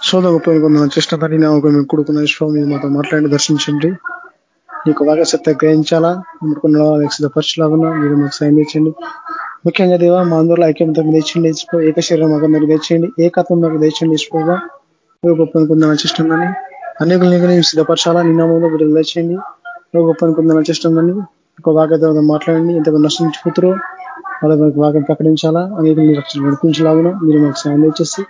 శోధ ఉపయోగం చేసిన తండ్రి నా మేము కొడుకున్న విశ్వం మీరు మాతో మాట్లాడి దర్శించండి. మీకు బాగా సత్య గ్రహించాలా సిద్ధపరచలాగా మీరు మాకు సాయం తెచ్చండి ముఖ్యంగా దేవా మా అందరిలో ఐక్యమత తెచ్చండి ఇచ్చిపో ఏక శరీరం మాకు మీరు తెచ్చండి ఏకత్వం మాకు తెచ్చండి ఇచ్చిపోగా ఇసుకోగా గొప్ప అనుకుందాం చేస్తుందని. అనేకులు నీకు సిద్ధపరచాలా? నిన్నామంలో మీరు తెచ్చండి గొప్ప అనుకుందాం చేస్తుందని. ఒక వాగ్యత మాట్లాడండి. ఇంతకు నశించిపోతారో వాళ్ళ వాక్యం ప్రకటించాలా? అనేకులు రక్షణ నడిపించలాగా మీరు మాకు సాయం తెచ్చేసి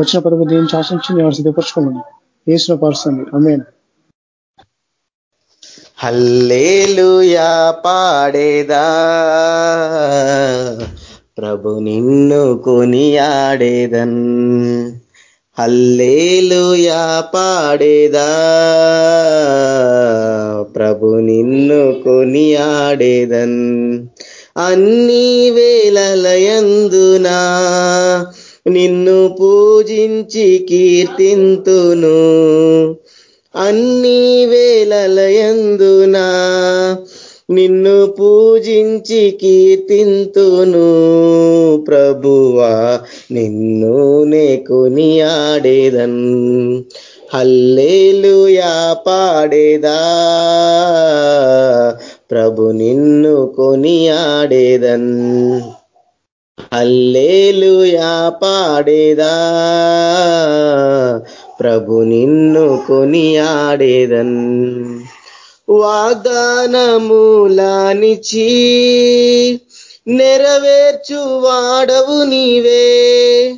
వచ్చిన పరుగు దేని ఆశించి నేను సిద్ధపరచుకోమని వేసిన పరుస్తుంది అమ్మేను హల్లేలుయా పాడేదా. ప్రభు నిన్ను కొనియాడేదన్. హల్లేలుయా పాడేదా. ప్రభు నిన్ను కొనియాడేదన్. అన్ని వేలలయందునా నిన్ను పూజించి కీర్తింతును. అన్ని వేలలయందునా నిన్ను పూజించి కీర్తింతును. ప్రభువా నిన్ను నే కొనియాడేదన్ హల్లేలుయా పాడేదా. ప్రభు నిన్ను కొనియాడేదన్ అల్లేలుయా పాడేదా. ప్రభు నిన్ను కొనియాడేదన్. వాగ్దానమూలానిచి నెరవేర్చు వాడవు నీవే.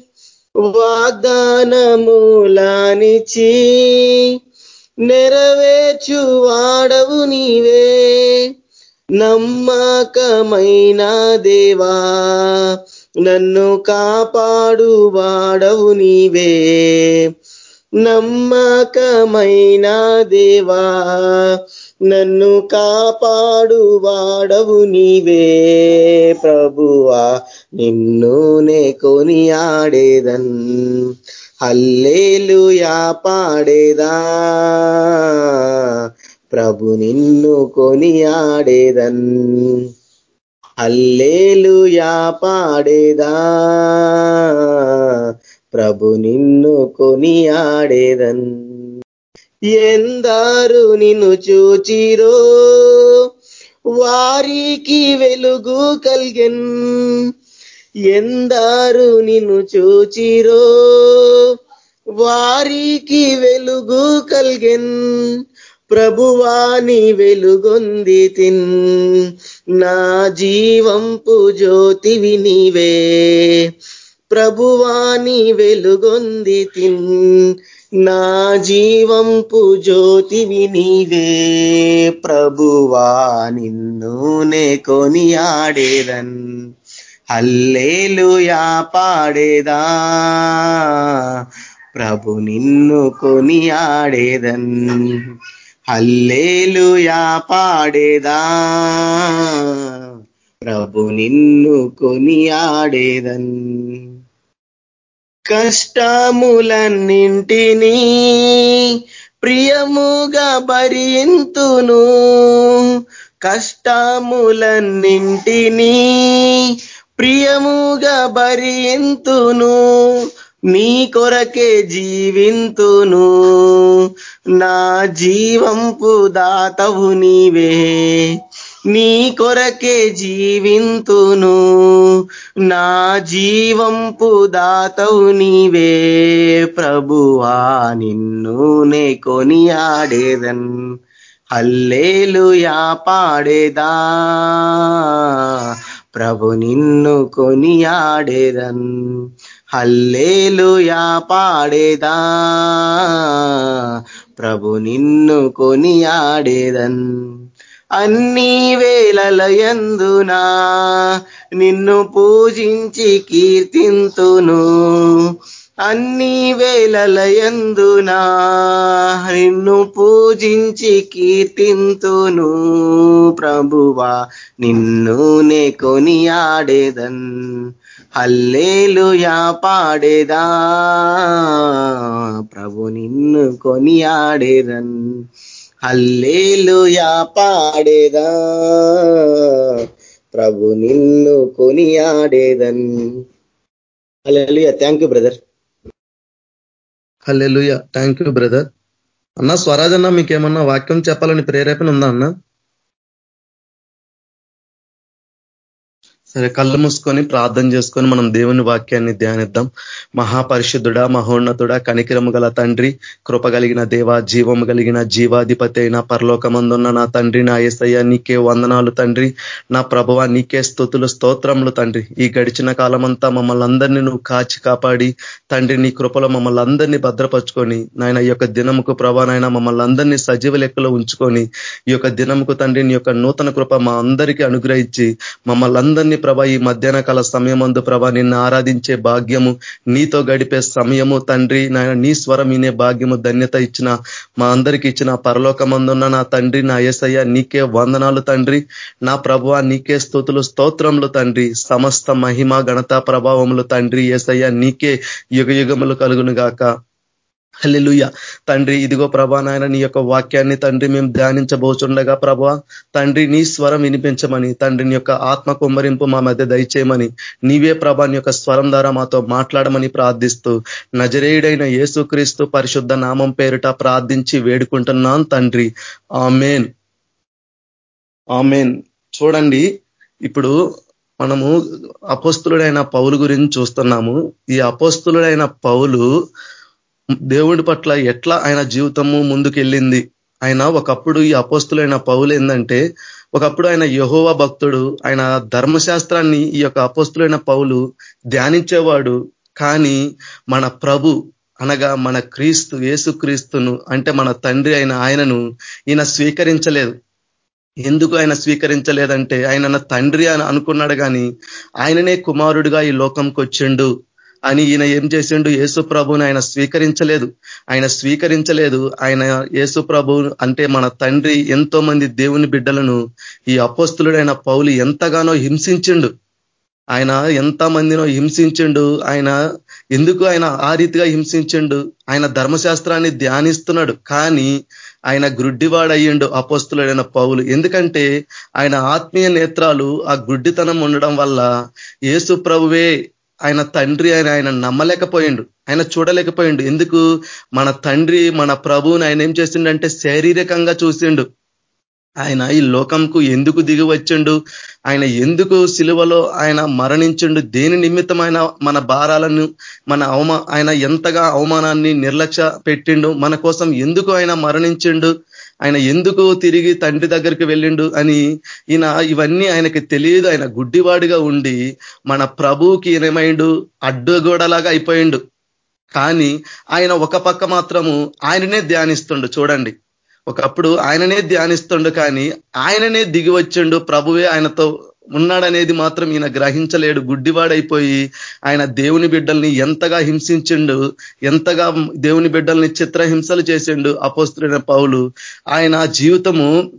వాగ్దానములానిచి నెరవేర్చు వాడవు నీవే. నమ్మకమైన దేవా నన్ను కాపాడు వాడవు నీవే. నమ్మకమైన దేవా నన్ను కాపాడు వాడవు నీవే. ప్రభువా నిన్ను నే కొని ఆడేదన్ హల్లేలుయా పాడేదా. ప్రభు నిన్ను కొనియాడేదన్. అల్లేలుయా పాడేదా. ప్రభు నిన్ను కొనియాడేదన్. ఎందారు నిన్ను చూచిరో వారికి వెలుగు కల్గెన్. ఎందారు నిన్ను చూచిరో వారికి వెలుగు కల్గెన్. ప్రభువాని వెలుగొంది తిన్. నా జీవంపు జ్యోతివి నీవే. ప్రభువాని వెలుగొంది తిన్. నా జీవంపు జ్యోతివి నీవే. ప్రభువా నిన్ను నే కొనియాడేదన్. హల్లేలుయా పాడేదా. ప్రభు నిన్ను కొనియాడేదన్. హల్లేలుయా పాడేదా. ప్రభు నిన్ను కొనియాడేదన్. కష్టములన్నింటినీ ప్రియముగా భరింతును. కష్టములన్నింటినీ ప్రియముగా భరింతును. నీ కొరకే జీవింతును. నా జీవంపు దాతవు నీవే. నీ కొరకే జీవింతును. నా జీవంపు దాతవు నీవే. ప్రభువా నిన్ను నే కొనియాడేదన్. హల్లేలుయా పాడేదా. ప్రభు నిన్ను కొనియాడేదన్. హల్లేలుయా పాడేదా. ప్రభు నిన్ను కొని ఆడేదన్ అన్ని వేళలయందునా నిన్ను పూజించి కీర్తింతును. అన్ని వేళలయందునా నిన్ను పూజించి కీర్తింతును. ప్రభువా నిన్నునే కొని ఆడేదన్ హల్లేలుయా పాడేదా. ప్రభు నిన్ను కొని ఆడేదన్ హల్లేలుయా పాడేదా. ప్రభు నిన్ను కొనియాడేదన్. Hallelujah. Thank you brother. Hallelujah. Thank you brother. అన్న స్వరాజ్ అన్న మీకేమన్నా వాక్యం చెప్పాలని ప్రేరేపణ ఉందా అన్నా? సరే కళ్ళు మూసుకొని ప్రార్థన చేసుకొని మనం దేవుని వాక్యాన్ని ధ్యానిద్దాం. మహాపరిశుద్ధుడా మహోన్నతుడా కనికిరము గల తండ్రి కృప కలిగిన దేవ జీవము కలిగిన జీవాధిపతి అయిన పరలోకమందున్న నా తండ్రి నా ఏసయ్య నీకే వందనాలు తండ్రి. నా ప్రభువ నీకే స్థుతులు స్తోత్రములు తండ్రి. ఈ గడిచిన కాలమంతా మమ్మల్ని అందరినీ నువ్వు కాచి కాపాడి తండ్రి నీ కృపలో మమ్మల్ని అందరినీ భద్రపరుచుకొని నాయన ఈ యొక్క దినముకు ప్రభానైనా మమ్మల్ని అందరినీ సజీవ లెక్కలో ఉంచుకొని ఈ యొక్క దినముకు తండ్రి నీ యొక్క నూతన కృప మా అందరికీ అనుగ్రహించి మమ్మల్ని అందరినీ ప్రభ ఈ మధ్యాహ్న కాల సమయమందు ప్రభ నిన్ను ఆరాధించే భాగ్యము నీతో గడిపే సమయము తండ్రి నీ స్వరం వినే భాగ్యము ధన్యత ఇచ్చిన మా అందరికి ఇచ్చిన పరలోకమందున్న నా తండ్రి నా ఏసయ్య నీకే వందనాలు తండ్రి. నా ప్రభ నీకే స్థుతులు స్తోత్రములు తండ్రి. సమస్త మహిమ ఘనత ప్రభావములు తండ్రి ఏసయ్య నీకే యుగ యుగములు కలుగును గాక హల్లెలుయ. తండ్రి ఇదిగో ప్రభా నాయన నీ యొక్క వాక్యాన్ని తండ్రి మేము ధ్యానించబోచుండగా ప్రభా. తండ్రి నీ స్వరం వినిపించమని తండ్రి నీ యొక్క ఆత్మ కుమ్మరింపు మా మధ్య దయచేయమని నీవే ప్రభా నీ యొక్క స్వరం ద్వారా మాతో మాట్లాడమని ప్రార్థిస్తూ నజరేయుడైన యేసుక్రీస్తు పరిశుద్ధ నామం పేరిట ప్రార్థించి వేడుకుంటున్నాను తండ్రి. ఆమెన్. ఆమెన్. చూడండి ఇప్పుడు మనము అపోస్తులుడైన పౌలు గురించి చూస్తున్నాము. ఈ అపోస్తులుడైన పౌలు దేవుడి పట్ల ఎట్లా ఆయన జీవితము ముందుకెళ్ళింది? ఆయన ఒకప్పుడు ఈ అపోస్తులైన పౌలు ఏంటంటే ఒకప్పుడు ఆయన యహోవ భక్తుడు ఆయన ధర్మశాస్త్రాన్ని ఈ యొక్క అపోస్తులైన పౌలు ధ్యానించేవాడు. కానీ మన ప్రభు అనగా మన క్రీస్తు యేసు క్రీస్తును అంటే మన తండ్రి అయిన ఆయనను ఈయన స్వీకరించలేదు. ఎందుకు ఆయన స్వీకరించలేదంటే ఆయన తండ్రి అని అనుకున్నాడు కానీ ఆయననే కుమారుడిగా ఈ లోకంకి వచ్చిండు అని ఈయన ఏం చేసిండు? యేసు ప్రభుని ఆయన స్వీకరించలేదు. ఆయన స్వీకరించలేదు. ఆయన యేసు ప్రభు అంటే మన తండ్రి ఎంతో మంది దేవుని బిడ్డలను ఈ అపోస్తులుడైన పౌలు ఎంతగానో హింసించిండు. ఆయన ఎంత మందినో హింసించిండు. ఆయన ఎందుకు ఆయన ఆ రీతిగా హింసించిండు? ఆయన ధర్మశాస్త్రాన్ని ధ్యానిస్తున్నాడు. కానీ ఆయన గుడ్డివాడయ్యిండు అపోస్తులైన పౌలు. ఎందుకంటే ఆయన ఆత్మీయ నేత్రాలు ఆ గుడ్డితనం ఉండడం వల్ల యేసు ప్రభువే ఆయన తండ్రి ఆయన ఆయన నమ్మలేకపోయిండు. ఆయన చూడలేకపోయిండు. ఎందుకు? మన తండ్రి మన ప్రభువుని ఆయన ఏం చేసిండంటే శారీరకంగా చూసిండు. ఆయన ఈ లోకంకు ఎందుకు దిగి వచ్చిండు? ఆయన ఎందుకు సిలువలో ఆయన మరణించిండు? దేని నిమిత్తమైన మన భారాలను మన అవమా ఆయన ఎంతగా అవమానాన్ని నిర్లక్ష్య పెట్టిండు? మన కోసం ఎందుకు ఆయన మరణించిండు? ఆయన ఎందుకు తిరిగి తండ్రి దగ్గరికి వెళ్ళిండు అని ఈయన ఇవన్నీ ఆయనకి తెలియదు. ఆయన గుడ్డివాడిగా ఉండి మన ప్రభువుకి ఏమైండు అడ్డుగోడలాగా అయిపోయిండు. కానీ ఆయన ఒక పక్క మాత్రము ఆయననే ధ్యానిస్తుండు చూడండి. ఒకప్పుడు ఆయననే ధ్యానిస్తుండు కానీ ఆయననే దిగి వచ్చిండు ప్రభువే ఆయనతో ఉన్నాడనేది మాత్రం ఈయన గ్రహించలేడు. గుడ్డివాడైపోయి ఆయన దేవుని బిడ్డల్ని ఎంతగా హింసించిండు ఎంతగా దేవుని బిడ్డల్ని చిత్రహింసలు చేసిండు అపోస్తులైన పౌలు. ఆయన జీవితము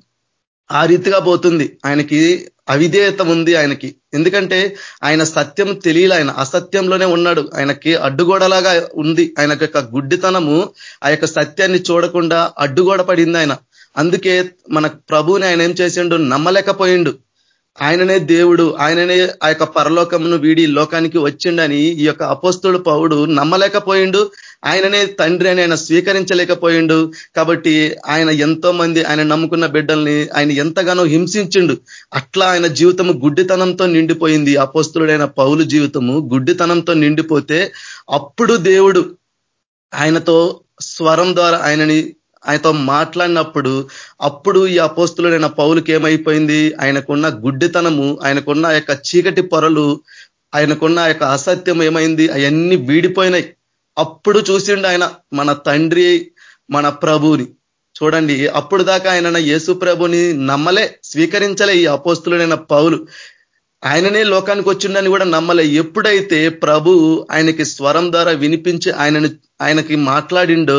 ఆ రీతిగా పోతుంది. ఆయనకి అవిధేయత ఉంది ఆయనకి. ఎందుకంటే ఆయన సత్యం తెలియలే ఆయన. అసత్యంలోనే ఉన్నాడు. ఆయనకి అడ్డుగోడలాగా ఉంది. ఆయన యొక్క గుడ్డితనము ఆ యొక్క సత్యాన్ని చూడకుండా అడ్డుగోడ పడింది ఆయన. అందుకే మన ప్రభుని ఆయన ఏం చేసిండు? నమ్మలేకపోయిండు. ఆయననే దేవుడు ఆయననే ఆ యొక్క పరలోకమును వీడి లోకానికి వచ్చిండని ఈ యొక్క అపోస్తుడు పౌడు నమ్మలేకపోయిండు ఆయననే తండ్రి అని ఆయన స్వీకరించలేకపోయిండు. కాబట్టి ఆయన ఎంతో మంది ఆయన నమ్ముకున్న బిడ్డల్ని ఆయన ఎంతగానో హింసించిండు. అట్లా ఆయన జీవితము గుడ్డితనంతో నిండిపోయింది. అపోస్తుడైన పౌలు జీవితము గుడ్డితనంతో నిండిపోతే అప్పుడు దేవుడు ఆయనతో స్వరం ద్వారా ఆయనని ఆయనతో మాట్లాడినప్పుడు అప్పుడు ఈ అపోస్తులైన పౌలుకి ఏమైపోయింది ఆయనకున్న గుడ్డితనము ఆయనకున్న యొక్క చీకటి పొరలు ఆయనకున్న యొక్క అసత్యం ఏమైంది? అవన్నీ వీడిపోయినాయి. అప్పుడు చూసిండు ఆయన మన తండ్రి మన ప్రభుని చూడండి అప్పుడు దాకా ఆయన యేసు ప్రభుని నమ్మలే స్వీకరించలే ఈ అపోస్తులైన పౌలు. ఆయననే లోకానికి వచ్చిండని కూడా నమ్మలే. ఎప్పుడైతే ప్రభు ఆయనకి స్వరం ద్వారా వినిపించి ఆయనను ఆయనకి మాట్లాడిండో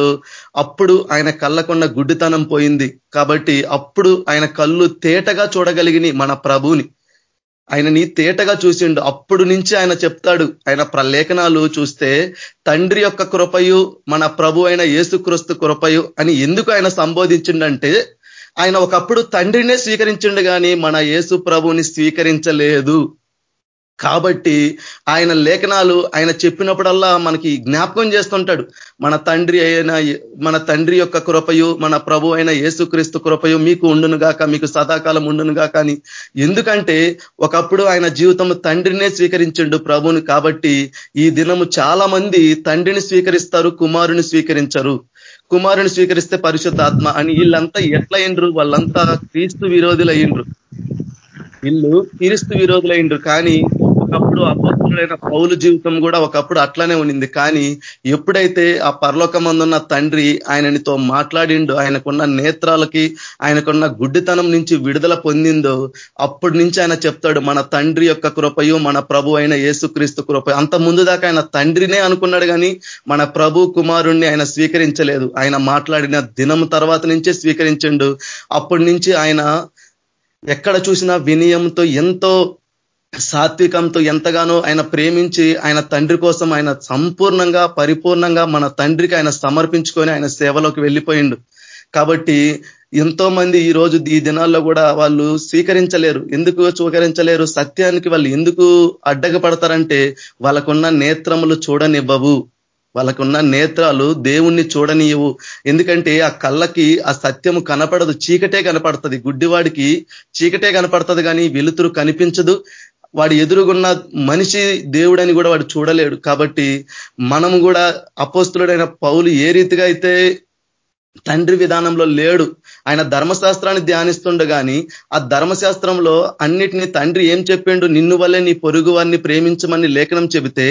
అప్పుడు ఆయన కళ్ళకున్న గుడ్డితనం పోయింది. కాబట్టి అప్పుడు ఆయన కళ్ళు తేటగా చూడగలిగిని మన ప్రభుని ఆయనని తేటగా చూసిండు. అప్పుడు నుంచి ఆయన చెప్తాడు. ఆయన ప్రలేఖనాలు చూస్తే తండ్రి యొక్క కృపయు మన ప్రభు అయిన యేసుక్రీస్తు కృపయు అని ఎందుకు ఆయన సంబోధించిండంటే ఆయన ఒకప్పుడు తండ్రినే స్వీకరించిండు కానీ మన యేసు ప్రభుని స్వీకరించలేదు. కాబట్టి ఆయన లేఖనాలు ఆయన చెప్పినప్పుడల్లా మనకి జ్ఞాపకం చేస్తుంటాడు. మన తండ్రి అయిన మన తండ్రి యొక్క కృపయు మన ప్రభు అయిన యేసుక్రీస్తు కృపయు మీకు ఉండును గాక మీకు సదాకాలం ఉండును గాక అని. ఎందుకంటే ఒకప్పుడు ఆయన జీవితం తండ్రినే స్వీకరించిండు ప్రభుని కాబట్టి ఈ దినము చాలా మంది తండ్రిని స్వీకరిస్తారు కుమారుని స్వీకరించరు. కుమారుని స్వీకరిస్తే పరిశుద్ధాత్మ అని వీళ్ళంతా ఎట్లా వాళ్ళంతా క్రీస్తు విరోధులయ్యిండ్రు. వీళ్ళు క్రీస్తు విరోధులైండ్రు కానీ ఒకప్పుడు అపోస్తుడైన పౌలు జీవితం కూడా ఒకప్పుడు అట్లానే ఉండింది కానీ ఎప్పుడైతే ఆ పరలోకమందున్న తండ్రి ఆయననితో మాట్లాడిండో ఆయనకున్న నేత్రాలకి ఆయనకున్న గుడ్డితనం నుంచి విడుదల పొందిందో అప్పటి నుంచి ఆయన చెప్తాడు మన తండ్రి యొక్క కృపయు మన ప్రభు అయిన యేసుక్రీస్తు కృప అంత ముందు దాకా ఆయన తండ్రినే అనుకున్నాడు కానీ మన ప్రభు కుమారుణ్ణి ఆయన స్వీకరించలేదు. ఆయన మాట్లాడిన దినం తర్వాత నుంచే స్వీకరించిండు. అప్పటి నుంచి ఆయన ఎక్కడ చూసినా వినయంతో ఎంతో సాత్వికంతో ఎంతగానో ఆయన ప్రేమించి ఆయన తండ్రి కోసం ఆయన సంపూర్ణంగా పరిపూర్ణంగా మన తండ్రికి ఆయన సమర్పించుకొని ఆయన సేవలోకి వెళ్ళిపోయిండు. కాబట్టి ఎంతో మంది ఈ రోజు ఈ దినాల్లో కూడా వాళ్ళు స్వీకరించలేరు. ఎందుకు స్వీకరించలేరు? సత్యానికి వాళ్ళు ఎందుకు అడ్డగపడతారంటే వాళ్ళకున్న నేత్రములు చూడనివ్వవు. వాళ్ళకున్న నేత్రాలు దేవుణ్ణి చూడనీయవు. ఎందుకంటే ఆ కళ్ళకి ఆ సత్యము కనపడదు. చీకటే కనపడుతుంది. గుడ్డివాడికి చీకటే కనపడుతుంది కానీ వెలుతురు కనిపించదు. వాడు ఎదురుగున్న మనిషి దేవుడని కూడా వాడు చూడలేడు. కాబట్టి మనము కూడా అపోస్తుడైన పౌలు ఏ రీతిగా అయితే తండ్రి విధానంలో లేడు ఆయన ధర్మశాస్త్రాన్ని ధ్యానిస్తుండ కానీ ఆ ధర్మశాస్త్రంలో అన్నిటినీ తండ్రి ఏం చెప్పిండు? నిన్ను వల్లే నీ పొరుగు వారిని ప్రేమించమని లేఖనం చెబితే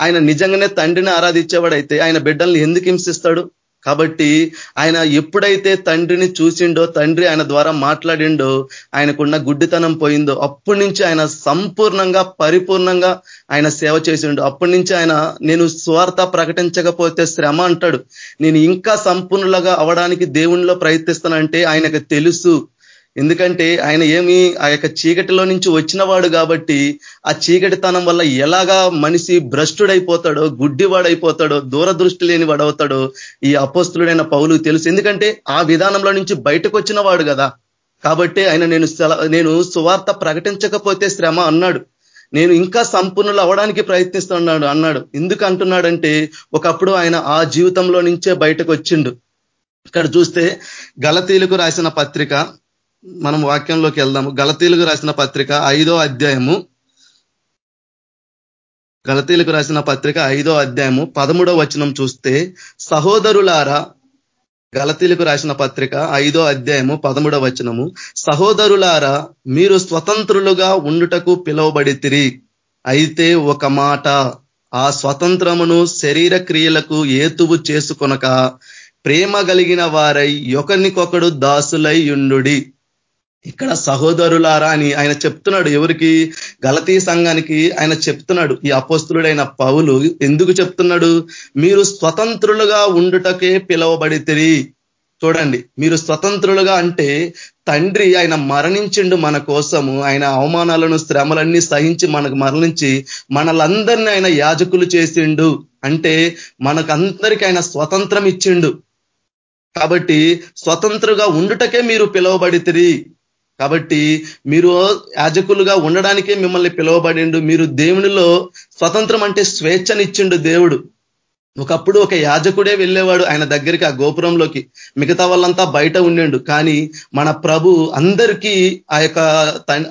ఆయన నిజంగానే తండ్రిని ఆరాధించేవాడైతే ఆయన బిడ్డల్ని ఎందుకు హింసిస్తాడు? కాబట్టి ఆయన ఎప్పుడైతే తండ్రిని చూసిండో తండ్రి ఆయన ద్వారా మాట్లాడిండో ఆయనకున్న గుడ్డితనం పోయిందో అప్పటి నుంచి ఆయన సంపూర్ణంగా పరిపూర్ణంగా ఆయన సేవ చేసిండు. అప్పటి నుంచి ఆయన నేను స్వార్థ ప్రకటించకపోతే శ్రమ అంటాడు. నేను ఇంకా సంపూర్ణులుగా అవడానికి దేవుణ్ణిలో ప్రయత్నిస్తానంటే ఆయనకు తెలుసు. ఎందుకంటే ఆయన ఏమి ఆ యొక్క చీకటిలో నుంచి వచ్చినవాడు కాబట్టి ఆ చీకటితనం వల్ల ఎలాగా మనిషి భ్రష్టుడైపోతాడో గుడ్డివాడైపోతాడో దూరదృష్టి లేని వాడవుతాడో ఈ అపోస్తుడైన పౌలు తెలుసు. ఎందుకంటే ఆ విధానంలో నుంచి బయటకు వచ్చినవాడు కదా. కాబట్టి ఆయన నేను నేను సువార్త ప్రకటించకపోతే శ్రమ అన్నాడు. నేను ఇంకా సంపూర్ణులు అవడానికి ప్రయత్నిస్తున్నాడు అన్నాడు. ఎందుకు అంటున్నాడంటే ఒకప్పుడు ఆయన ఆ జీవితంలో నుంచే బయటకు వచ్చిండు ఇక్కడ చూస్తే గలతీలకు రాసిన పత్రిక మనం వాక్యంలోకి వెళ్దాము. గలతీలకు రాసిన పత్రిక ఐదో అధ్యాయము. గలతీలకు రాసిన పత్రిక ఐదో అధ్యాయము పదమూడో వచనం చూస్తే సహోదరులారా గలతీలకు రాసిన పత్రిక ఐదో అధ్యాయము పదమూడవ వచనము సహోదరులారా మీరు స్వతంత్రులుగా ఉండుటకు పిలువబడితిరి. అయితే ఒక మాట ఆ స్వతంత్రమును శరీర క్రియలకు ఏతువు చేసుకొనక ప్రేమ కలిగిన వారై ఒకరినికొకడు దాసులై ఉండుడి. ఇక్కడ సహోదరులారా అని ఆయన చెప్తున్నాడు. ఎవరికి? గలతీ సంఘానికి ఆయన చెప్తున్నాడు. ఈ అపోస్తులుడైన పౌలు ఎందుకు చెప్తున్నాడు? మీరు స్వతంత్రులుగా ఉండుటకే పిలువబడితిరి. చూడండి. మీరు స్వతంత్రులుగా అంటే తండ్రి ఆయన మరణించిండు మన కోసము. ఆయన అవమానాలను శ్రమలన్నీ సహించి మనకు మరణించి మనలందరినీ ఆయన యాజకులు చేసిండు. అంటే మనకందరికీ ఆయన స్వతంత్రం ఇచ్చిండు. కాబట్టి స్వతంత్రుగా ఉండుటకే మీరు పిలువబడితిరి. కాబట్టి మీరు యాజకులుగా ఉండడానికే మిమ్మల్ని పిలువబడిండు. మీరు దేవునిలో స్వతంత్రం అంటే స్వేచ్ఛనిచ్చిండు దేవుడు. ఒకప్పుడు ఒక యాజకుడే వెళ్ళేవాడు ఆయన దగ్గరికి ఆ గోపురంలోకి. మిగతా వాళ్ళంతా బయట ఉండిండు. కానీ మన ప్రభు అందరికీ ఆ యొక్క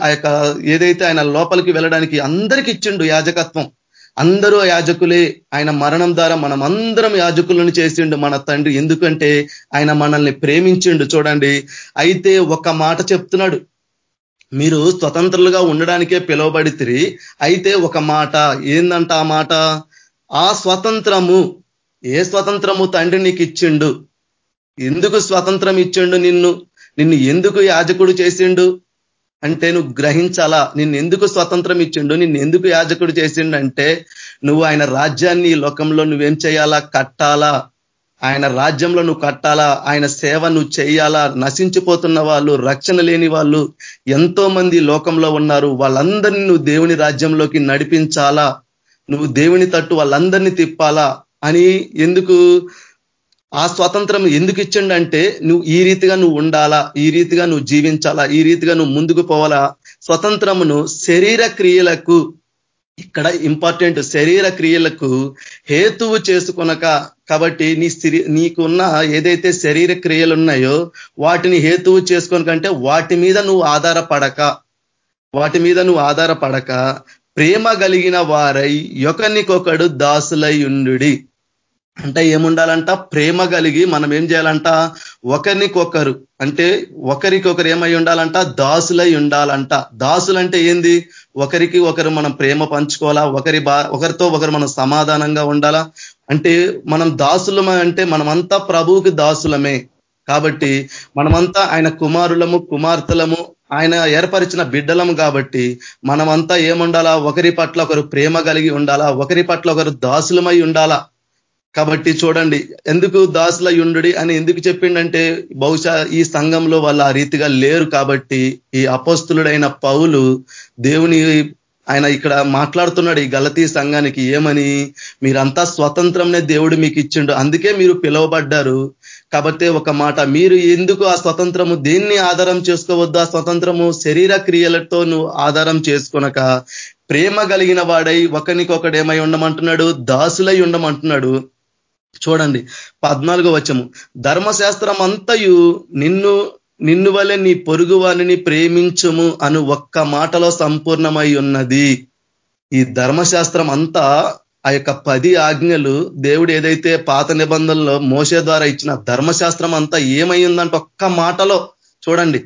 ఆ యొక్క ఏదైతే ఆయన లోపలికి వెళ్ళడానికి అందరికి ఇచ్చిండు యాజకత్వం. అందరూ యాజకులే. ఆయన మరణం ద్వారా మనం అందరం యాజకులను చేసిండు మన తండ్రి. ఎందుకంటే ఆయన మనల్ని ప్రేమించిండు చూడండి. అయితే ఒక మాట చెప్తున్నాడు. మీరు స్వతంత్రులుగా ఉండడానికే పిలువబడితిరి. అయితే ఒక మాట. ఏందంట ఆ మాట? ఆ స్వతంత్రము ఏ స్వతంత్రము తండ్రి నీకు ఇచ్చిండు ఎందుకు స్వతంత్రం ఇచ్చిండు నిన్ను? నిన్ను ఎందుకు యాజకుడు చేసిండు? అంటే నువ్వు గ్రహించాలా? నిన్ను ఎందుకు స్వతంత్రం ఇచ్చిండు? నిన్ను ఎందుకు యాజకుడు చేసిండు అంటే నువ్వు ఆయన రాజ్యాన్ని ఈ లోకంలో నువ్వేం చేయాలా? కట్టాలా? ఆయన రాజ్యంలో నువ్వు కట్టాలా? ఆయన సేవ నువ్వు చేయాలా? నశించిపోతున్న వాళ్ళు రక్షణ లేని వాళ్ళు ఎంతో మంది లోకంలో ఉన్నారు. వాళ్ళందరినీ నువ్వు దేవుని రాజ్యంలోకి నడిపించాలా? నువ్వు దేవుని తట్టు వాళ్ళందరినీ తిప్పాలా? అని ఎందుకు ఆ స్వాతంత్రం ఎందుకు ఇచ్చిండంటే నువ్వు ఈ రీతిగా నువ్వు ఉండాలా ఈ రీతిగా నువ్వు జీవించాలా ఈ రీతిగా నువ్వు ముందుకు పోవాలా? స్వతంత్రమును శరీర క్రియలకు ఇక్కడ ఇంపార్టెంట్ శరీర క్రియలకు హేతువు చేసుకొనక కాబట్టి నీ స్థిరి నీకున్న ఏదైతే శరీర క్రియలు ఉన్నాయో వాటిని హేతువు చేసుకొనకంటే వాటి మీద నువ్వు ఆధారపడక వాటి మీద నువ్వు ఆధారపడక ప్రేమ కలిగిన వారై ఒకరినికొకడు దాసులై ఉండు అంటే ఏముండాలంట? ప్రేమ కలిగి మనం ఏం చేయాలంట? ఒకరికొకరు అంటే ఒకరికొకరు ఏమై ఉండాలంట? దాసులై ఉండాలంట. దాసులంటే ఏంది? ఒకరికి ఒకరు మనం ప్రేమ పంచుకోవాలా? ఒకరి బా ఒకరితో ఒకరు మనం సమాధానంగా ఉండాలా? అంటే మనం దాసులమే అంటే మనమంతా ప్రభువుకి దాసులమే. కాబట్టి మనమంతా ఆయన కుమారులము కుమార్తెలము ఆయన ఏర్పరిచిన బిడ్డలము కాబట్టి మనమంతా ఏముండాలా? ఒకరి పట్ల ఒకరు ప్రేమ కలిగి ఉండాలా? ఒకరి పట్ల ఒకరు దాసులమై ఉండాలా? కాబట్టి చూడండి ఎందుకు దాసుల యుండు అని ఎందుకు చెప్పిండంటే బహుశా ఈ సంఘంలో వాళ్ళు ఆ రీతిగా లేరు కాబట్టి ఈ అపస్తులుడైన పౌలు దేవుని ఆయన ఇక్కడ మాట్లాడుతున్నాడు ఈ గలతీ సంఘానికి ఏమని? మీరంతా స్వతంత్రంనే దేవుడు మీకు ఇచ్చిండు అందుకే మీరు పిలువబడ్డారు. కాబట్టి ఒక మాట మీరు ఎందుకు ఆ స్వతంత్రము దేన్ని ఆధారం చేసుకోవద్దు? ఆ స్వతంత్రము శరీర క్రియలతో నువ్వు ఆధారం చేసుకొనక ప్రేమ కలిగిన వాడై ఒకరికొకడు ఏమై ఉండమంటున్నాడు? దాసులై ఉండమంటున్నాడు. చూడండి పద్నాలుగో వచ్చము ధర్మశాస్త్రం అంతయు నిన్ను నిన్ను వలె నీ పొరుగు వారిని ప్రేమించుము అను ఒక్క మాటలో సంపూర్ణమై ఉన్నది. ఈ ధర్మశాస్త్రం అంతా ఆ యొక్క పది ఆజ్ఞలు దేవుడు ఏదైతే పాత నిబంధనలో మోసే ద్వారా ఇచ్చిన ధర్మశాస్త్రం అంతా ఏమైందంటే ఒక్క మాటలో చూడండి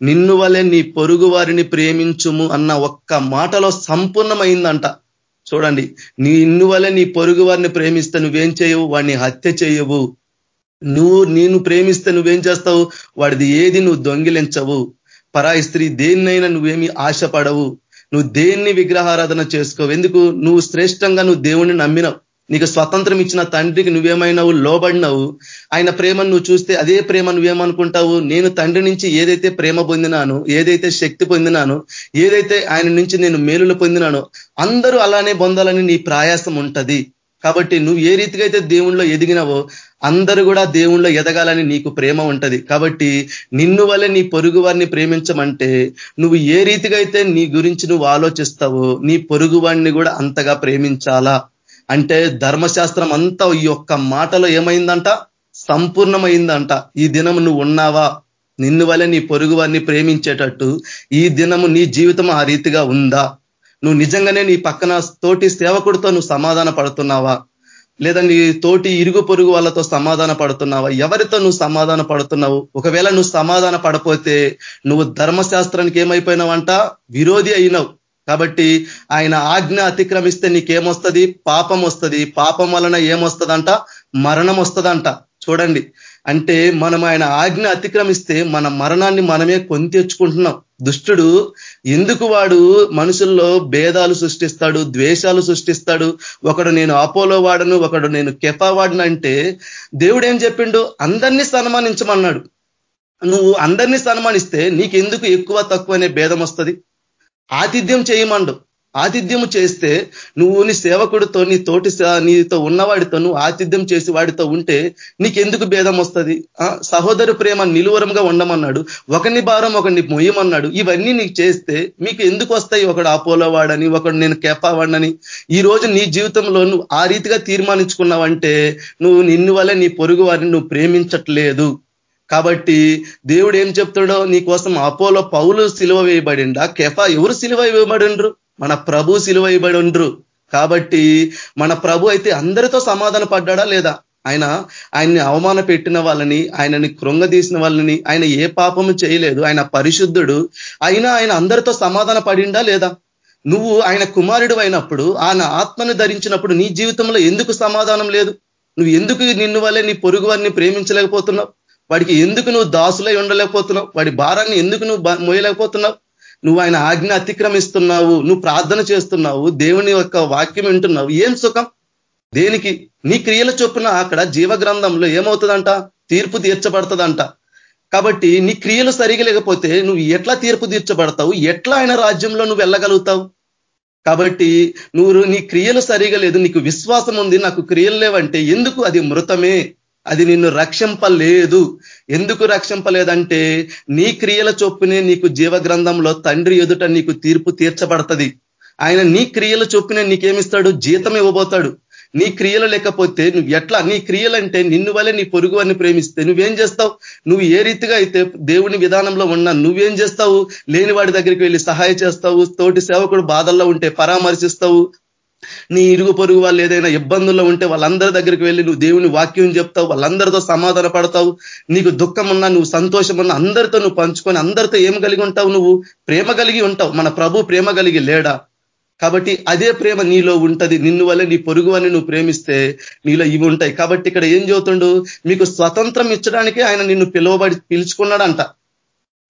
నిన్ను వలె నీ పొరుగు వారిని ప్రేమించుము అన్న ఒక్క మాటలో సంపూర్ణమైందంట. చూడండి నీ ఇన్ను వల్ల నీ పొరుగు వారిని ప్రేమిస్తే నువ్వేం చేయవు? వాడిని హత్య చేయవు. నువ్వు నేను ప్రేమిస్తే నువ్వేం చేస్తావు? వాడిది ఏది నువ్వు దొంగిలించవు. పరాయి స్త్రీ దేన్నైనా నువ్వేమి ఆశపడవు. నువ్వు దేన్ని విగ్రహారాధన చేసుకోవు? ఎందుకు? నువ్వు శ్రేష్టంగా నువ్వు దేవుణ్ణి నమ్మినవు. నీకు స్వతంత్రం ఇచ్చిన తండ్రికి నువ్వేమైనావు లోబడినావు ఆయన ప్రేమను నువ్వు చూస్తే అదే ప్రేమ నువ్వేమనుకుంటావు? నేను తండ్రి నుంచి ఏదైతే ప్రేమ పొందినాను ఏదైతే శక్తి పొందినాను ఏదైతే ఆయన నుంచి నేను మేలులు పొందినానో అందరూ అలానే పొందాలని నీ ప్రయాసం ఉంటది. కాబట్టి నువ్వు ఏ రీతిగా అయితే దేవుణ్ణిలో ఎదిగినావో అందరూ కూడా దేవుణ్ణిలో ఎదగాలని నీకు ప్రేమ ఉంటది. కాబట్టి నిన్ను వల్ల నీ పొరుగు వారిని ప్రేమించమంటే నువ్వు ఏ రీతిగా అయితే నీ గురించి నువ్వు ఆలోచిస్తావో నీ పొరుగు కూడా అంతగా ప్రేమించాలా? అంటే ధర్మశాస్త్రం అంతా ఈ యొక్క మాటలో ఏమైందంట? సంపూర్ణమైందంట. ఈ దినం నువ్వు ఉన్నావా? నిన్ను వల్ల నీ పొరుగు వారిని ప్రేమించేటట్టు ఈ దినము నీ జీవితం ఆ రీతిగా ఉందా? నువ్వు నిజంగానే నీ పక్కన తోటి సేవకుడితో నువ్వు సమాధాన పడుతున్నావా? లేదా నీ తోటి ఇరుగు పొరుగు వాళ్ళతో సమాధాన పడుతున్నావా? ఎవరితో నువ్వు సమాధాన పడుతున్నావు? ఒకవేళ నువ్వు సమాధాన పడపోతే నువ్వు ధర్మశాస్త్రానికి ఏమైపోయినావంట? విరోధి అయినావు. కాబట్టి ఆయన ఆజ్ఞ అతిక్రమిస్తే నీకేమొస్తుంది? పాపం వస్తుంది. పాపం వలన ఏమొస్తుందంట? మరణం వస్తుందంట. చూడండి. అంటే మనం ఆయన ఆజ్ఞ అతిక్రమిస్తే మన మరణాన్ని మనమే కొని తెచ్చుకుంటున్నాం. దుష్టుడు ఎందుకు వాడు మనుషుల్లో భేదాలు సృష్టిస్తాడు ద్వేషాలు సృష్టిస్తాడు? ఒకడు నేను అపోలో వాడను ఒకడు నేను కెఫా వాడను అంటే దేవుడు ఏం చెప్పిండు? అందరినీ సన్మానించమన్నాడు. నువ్వు అందరినీ సన్మానిస్తే నీకెందుకు ఎక్కువ తక్కువ అనే భేదం వస్తుంది? ఆతిథ్యం చేయమండు. ఆతిథ్యము చేస్తే నువ్వు నీ సేవకుడితో నీ తోటి నీతో ఉన్నవాడితో నువ్వు ఆతిథ్యం చేసి వాడితో ఉంటే నీకెందుకు భేదం వస్తుంది? సహోదరు ప్రేమ నిలువరంగా ఉండమన్నాడు. ఒకని భారం ఒకని మొయ్యమన్నాడు. ఇవన్నీ నీకు చేస్తే మీకు ఎందుకు వస్తాయి? ఒకడు అపోలో వాడని ఒకడు నేను కేపావాడని ఈ రోజు నీ జీవితంలో నువ్వు ఆ రీతిగా తీర్మానించుకున్నావంటే నువ్వు నిన్ను వల్ల నీ పొరుగు వారిని నువ్వు ప్రేమించట్లేదు. కాబట్టి దేవుడు ఏం చెప్తాడో నీ కోసం అపోలో పౌలు సిలువ వేయబడిండా? కెఫా ఎవరు సిలువ వేయబడిండ్రు? మన ప్రభు సిలువ వేయబడిండ్రు. కాబట్టి మన ప్రభు అయితే అందరితో సమాధాన పడ్డా లేదా? ఆయన ఆయన్ని అవమాన పెట్టిన వాళ్ళని ఆయనని కృంగదీసిన వాళ్ళని ఆయన ఏ పాపము చేయలేదు. ఆయన పరిశుద్ధుడు. అయినా ఆయన అందరితో సమాధాన పడిండా లేదా? నువ్వు ఆయన కుమారుడు అయినప్పుడు ఆయన ఆత్మను ధరించినప్పుడు నీ జీవితంలో ఎందుకు సమాధానం లేదు? నువ్వు ఎందుకు నిన్ను వల్లే నీ పొరుగు వారిని ప్రేమించలేకపోతున్నావు? వాడికి ఎందుకు నువ్వు దాసులై ఉండలేకపోతున్నావు? వాడి భారాన్ని ఎందుకు నువ్వు మోయలేకపోతున్నావు? నువ్వు ఆయన ఆజ్ఞ అతిక్రమిస్తున్నావు నువ్వు ప్రార్థన చేస్తున్నావు దేవుని యొక్క వాక్యం వింటున్నావు. ఏం సుఖం? దేనికి? నీ క్రియల చొప్పున అక్కడ జీవగ్రంథంలో ఏమవుతుందంట? తీర్పు తీర్చబడుతుందంట. కాబట్టి నీ క్రియలు సరిగా లేకపోతే నువ్వు ఎట్లా తీర్పు తీర్చబడతావు? ఎట్లా ఆయన రాజ్యంలో నువ్వు వెళ్ళగలుగుతావు? కాబట్టి నువ్వు నీ క్రియలు సరిగా లేదు నీకు విశ్వాసం ఉంది నాకు క్రియలు లేవంటే ఎందుకు అది మృతమే? అది నిన్ను రక్షింపలేదు. ఎందుకు రక్షింపలేదంటే నీ క్రియల చొప్పునే నీకు జీవగ్రంథంలో తండ్రి ఎదుట నీకు తీర్పు తీర్చబడుతుంది. ఆయన నీ క్రియల చొప్పున నీకేమిస్తాడు? జీతం ఇవ్వబోతాడు. నీ క్రియలు లేకపోతే నువ్వు ఎట్లా? నీ క్రియలంటే నిన్ను వల్లే నీ పొరుగు అని ప్రేమిస్తే నువ్వేం చేస్తావు? నువ్వు ఏ రీతిగా అయితే దేవుని విధానంలో ఉన్నా నువ్వేం చేస్తావు? లేని వాడి దగ్గరికి వెళ్ళి సహాయం చేస్తావు. తోటి సేవకుడు బాధల్లో ఉంటే పరామర్శిస్తావు. నీ ఇరుగు పొరుగు వాళ్ళు ఏదైనా ఇబ్బందుల్లో ఉంటే వాళ్ళందరి దగ్గరికి వెళ్ళి నువ్వు దేవుని వాక్యం చెప్తావు వాళ్ళందరితో సమాధాన పడతావు. నీకు దుఃఖం ఉన్నా నువ్వు సంతోషం ఉన్నా అందరితో నువ్వు పంచుకొని అందరితో ఏం కలిగి ఉంటావు నువ్వు? ప్రేమ కలిగి ఉంటావు. మన ప్రభు ప్రేమ కలిగి లేడా? కాబట్టి అదే ప్రేమ నీలో ఉంటది. నిన్ను వల్ల నీ పొరుగు అని నువ్వు ప్రేమిస్తే నీలో ఇవి ఉంటాయి. కాబట్టి ఇక్కడ ఏం చదువుతుండు? మీకు స్వతంత్రం ఇచ్చడానికే ఆయన నిన్ను పిలువబడి పిలుచుకున్నాడంట.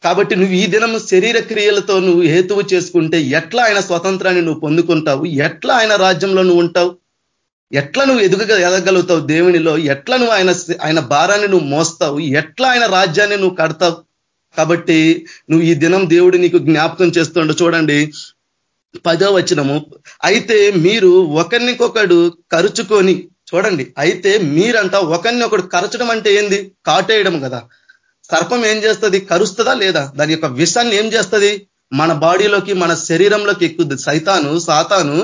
కాబట్టి నువ్వు ఈ దినం శరీర క్రియలతో నువ్వు హేతువు చేసుకుంటే ఎట్లా ఆయన స్వతంత్రాన్ని నువ్వు పొందుకుంటావు? ఎట్లా ఆయన రాజ్యంలో నువ్వు ఉంటావు? ఎట్లా నువ్వు ఎదుగ ఎదగలుగుతావు దేవునిలో? ఎట్లా నువ్వు ఆయన ఆయన భారాన్ని నువ్వు మోస్తావు? ఎట్లా ఆయన రాజ్యాన్ని నువ్వు కడతావు? కాబట్టి నువ్వు ఈ దినం దేవుడు నీకు జ్ఞాపకం చేస్తుండ. చూడండి పదో వచనము. అయితే మీరు ఒకరినికొకడు కరుచుకొని చూడండి అయితే మీరంట ఒకరిని ఒకడు కరచడం అంటే ఏంది? కాటేయడం కదా. సర్పం ఏం చేస్తుంది? కరుస్తుందా లేదా? దాని యొక్క విషాన్ని ఏం చేస్తుంది? మన బాడీలోకి మన శరీరంలోకి ఎక్కుద్ది. సైతాను సాతాను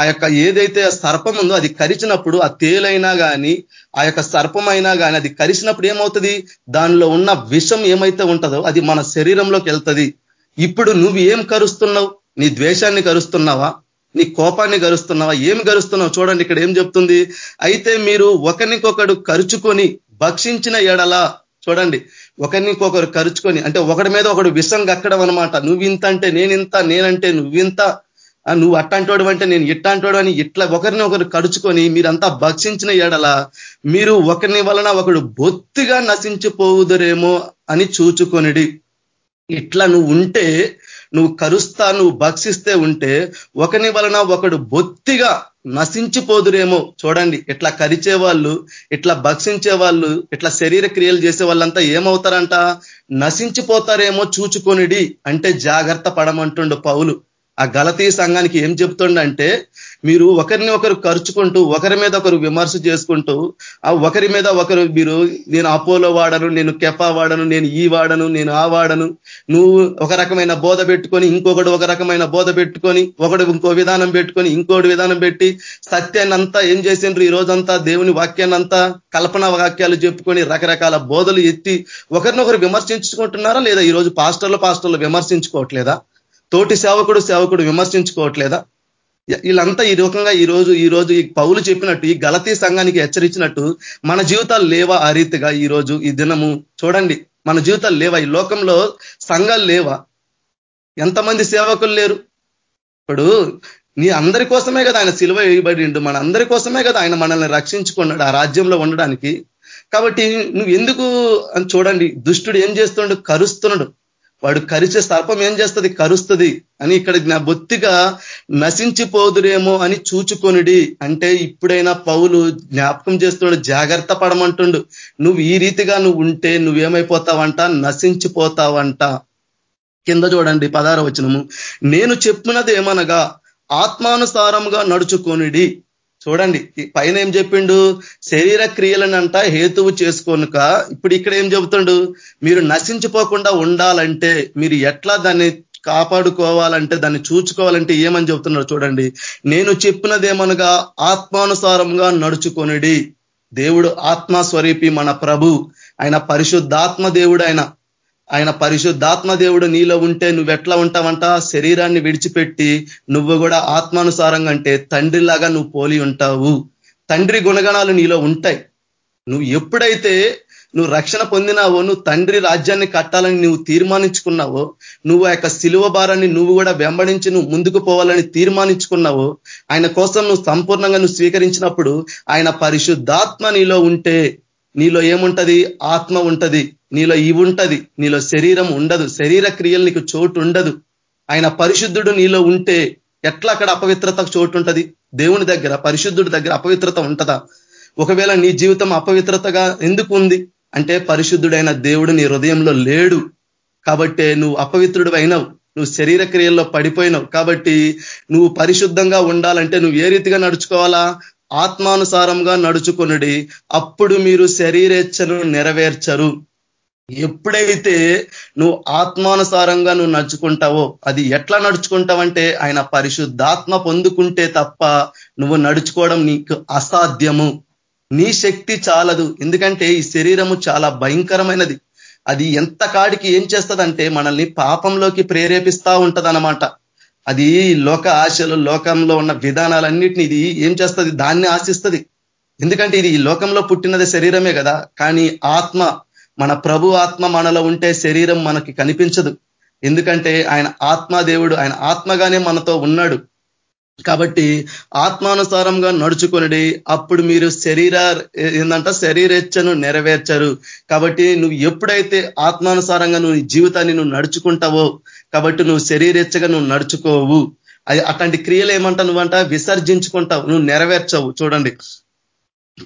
ఆ యొక్క ఏదైతే సర్పం ఉందో అది కరిచినప్పుడు ఆ తేలైనా కానీ ఆ యొక్క సర్పం అయినా కానీ అది కరిచినప్పుడు ఏమవుతుంది? దానిలో ఉన్న విషం ఏమైతే ఉంటుందో అది మన శరీరంలోకి వెళ్తుంది. ఇప్పుడు నువ్వు ఏం కరుస్తున్నావు? నీ ద్వేషాన్ని కరుస్తున్నావా? నీ కోపాన్ని గరుస్తున్నావా ఏం గరుస్తున్నావు చూడండి ఇక్కడ ఏం చెప్తుంది? అయితే మీరు ఒకరినికొకడు కరుచుకొని భక్షించిన ఎడల చూడండి ఒకరినికొకరు కరుచుకొని అంటే ఒకటి మీద ఒకడు విషం కక్కడం అనమాట నువ్వు ఇంత అంటే నేనింత నేనంటే నువ్వింత నువ్వు అట్టంటోడు అంటే నేను ఇట్టంటోడు అని ఇట్లా ఒకరిని ఒకరు కడుచుకొని మీరంతా భక్షించిన ఎడల మీరు ఒకరిని వలన ఒకడు బొత్తిగా నశించిపోవుదరేమో అని చూచుకొనిడి. ఇట్లా నువ్వు ఉంటే నువ్వు కరుస్తా నువ్వు భక్షిస్తే ఉంటే ఒకని వలన ఒకడు బొత్తిగా నశించిపోదురేమో. చూడండి ఇట్లా కరిచే వాళ్ళు ఇట్లా భక్షించే వాళ్ళు ఇట్లా శరీర క్రియలు చేసే వాళ్ళంతా ఏమవుతారంట? నశించిపోతారేమో చూచుకొనిడి. అంటే జాగ్రత్త పడమంటుండు పౌలు. ఆ గలతీ సంఘానికి ఏం చెప్తుండంటే మీరు ఒకరిని ఒకరు ఖర్చుకుంటూ ఒకరి మీద ఒకరు విమర్శ చేసుకుంటూ ఆ ఒకరి మీద ఒకరు మీరు నేను అపోలో వాడను నేను కెఫా వాడను నేను ఈ వాడను నేను ఆ వాడను నువ్వు ఒక రకమైన బోధ పెట్టుకొని ఇంకొకడు ఒక రకమైన బోధ పెట్టుకొని ఒకడు ఇంకో విధానం పెట్టుకొని ఇంకోటి విధానం పెట్టి సత్యాన్ని అంతా ఏం చేసిండ్రు ఈ రోజంతా? దేవుని వాక్యాన్ని అంతా కల్పన వాక్యాలు చెప్పుకొని రకరకాల బోధలు ఎత్తి ఒకరినొకరు విమర్శించుకుంటున్నారా లేదా ఈ రోజు పాస్టర్లు పాస్టర్లు విమర్శించుకోవట్లేదా? తోటి సేవకుడు సేవకుడు విమర్శించుకోవట్లేదా? వీళ్ళంతా ఈ రకంగా ఈ రోజు ఈ రోజు ఈ పౌలు చెప్పినట్టు ఈ గలతీ సంఘానికి హెచ్చరించినట్టు మన జీవితాలు లేవా ఆ రీతిగా ఈ రోజు ఈ దినము? చూడండి మన జీవితాలు లేవా? ఈ లోకంలో సంఘాలు లేవా? ఎంతమంది సేవకులు లేరు? ఇప్పుడు నీ అందరి కోసమే కదా ఆయన సిలువ వేయబడిండు మన అందరి కోసమే కదా ఆయన మనల్ని రక్షించుకున్నాడు ఆ రాజ్యంలో ఉండడానికి. కాబట్టి నువ్వు ఎందుకు అని చూడండి దుష్టుడు ఏం చేస్తున్నాడు కరుస్తున్నాడు. వాడు కరిచే సర్పం ఏం చేస్తుంది? కరుస్తుంది. అని ఇక్కడ నా బొత్తిగా నశించిపోదురేమో అని చూచుకొనిడి. అంటే ఇప్పుడైనా పౌలు జ్ఞాపకం చేస్తున్నాడు జాగ్రత్త పడమంటుండు. నువ్వు ఈ రీతిగా నువ్వు ఉంటే నువ్వేమైపోతావంట? నశించిపోతావంట. కింద చూడండి పదార వచనము. నేను చెప్పినది ఏమనగా ఆత్మానుసారంగా నడుచుకొనిడి. చూడండి పైన ఏం చెప్పిండు? శరీర క్రియలనంట హేతువు చేసుకోనుక ఇప్పుడు ఇక్కడ ఏం చెబుతుండు? మీరు నశించిపోకుండా ఉండాలంటే మీరు ఎట్లా దాన్ని కాపాడుకోవాలంటే దాన్ని చూచుకోవాలంటే ఏమని చెబుతున్నారు చూడండి. నేను చెప్పినదేమనగా ఆత్మానుసారంగా నడుచుకొనిడి. దేవుడు ఆత్మస్వరూపి మన ప్రభు. ఆయన పరిశుద్ధాత్మ దేవుడు ఆయన. ఆయన పరిశుద్ధాత్మ దేవుడు నీలో ఉంటే నువ్వు ఎట్లా ఉంటావంట? శరీరాన్ని విడిచిపెట్టి నువ్వు కూడా ఆత్మానుసారంగా అంటే తండ్రిలాగా నువ్వు పోలి ఉంటావు. తండ్రి గుణగణాలు నీలో ఉంటాయి. నువ్వు ఎప్పుడైతే నువ్వు రక్షణ పొందినావో నువ్వు తండ్రి రాజ్యాన్ని కట్టాలని నువ్వు తీర్మానించుకున్నావో నువ్వు ఆ యొక్క శిలువ భారాన్ని నువ్వు కూడా వెంబడించి నువ్వు ముందుకు పోవాలని తీర్మానించుకున్నావో ఆయన కోసం నువ్వు సంపూర్ణంగా నువ్వు స్వీకరించినప్పుడు ఆయన పరిశుద్ధాత్మ నీలో ఉంటే నీలో ఏముంటది? ఆత్మ ఉంటది. నీలో ఇవి ఉంటది నీలో శరీరం ఉండదు. శరీర క్రియలు నీకు చోటు ఉండదు ఆయన పరిశుద్ధుడు నీలో ఉంటే ఎట్లా అక్కడ అపవిత్రత చోటు ఉంటది దేవుని దగ్గర పరిశుద్ధుడి దగ్గర అపవిత్రత ఉంటదా? ఒకవేళ నీ జీవితం అపవిత్రతగా ఎందుకు ఉంది? అంటే పరిశుద్ధుడైన దేవుడు నీ హృదయంలో లేడు. కాబట్టే నువ్వు అపవిత్రుడు అయినవు. నువ్వు శరీర క్రియల్లో పడిపోయినావు. కాబట్టి నువ్వు పరిశుద్ధంగా ఉండాలంటే నువ్వు ఏ రీతిగా నడుచుకోవాలా? ఆత్మానుసారంగా నడుచుకొనుడి. అప్పుడు మీరు శరీరేచ్ఛను నెరవేర్చరు. ఎప్పుడైతే నువ్వు ఆత్మానుసారంగా నువ్వు నడుచుకుంటావో అది ఎట్లా నడుచుకుంటావంటే ఆయన పరిశుద్ధాత్మ పొందుకుంటే తప్ప నువ్వు నడుచుకోవడం నీకు అసాధ్యము. నీ శక్తి చాలదు. ఎందుకంటే ఈ శరీరము చాలా భయంకరమైనది. అది ఎంత కాడికి ఏం చేస్తుందంటే మనల్ని పాపంలోకి ప్రేరేపిస్తా ఉంటదన్నమాట. అది లోక ఆశలు లోకంలో ఉన్న విధానాలన్నిటిని ఇది ఏం చేస్తుంది? దాన్ని ఆశిస్తుంది. ఎందుకంటే ఇది ఈ లోకంలో పుట్టినది శరీరమే కదా. కానీ ఆత్మ మన ప్రభు ఆత్మ మనలో ఉంటే శరీరం మనకి కనిపించదు. ఎందుకంటే ఆయన ఆత్మదేవుడు ఆయన ఆత్మగానే మనతో ఉన్నాడు. కాబట్టి ఆత్మానుసారంగా నడుచుకునడి అప్పుడు మీరు శరీర ఏంటంట శరీరెచ్చను నెరవేర్చరు. కాబట్టి నువ్వు ఎప్పుడైతే ఆత్మానుసారంగా నువ్వు జీవితాన్ని నువ్వు నడుచుకుంటావో కాబట్టి నువ్వు శరీరెచ్చగా నువ్వు నడుచుకోవు. అది అట్లాంటి క్రియలు ఏమంటా నువ్వంట? విసర్జించుకుంటావు. నువ్వు నెరవేర్చవు. చూడండి.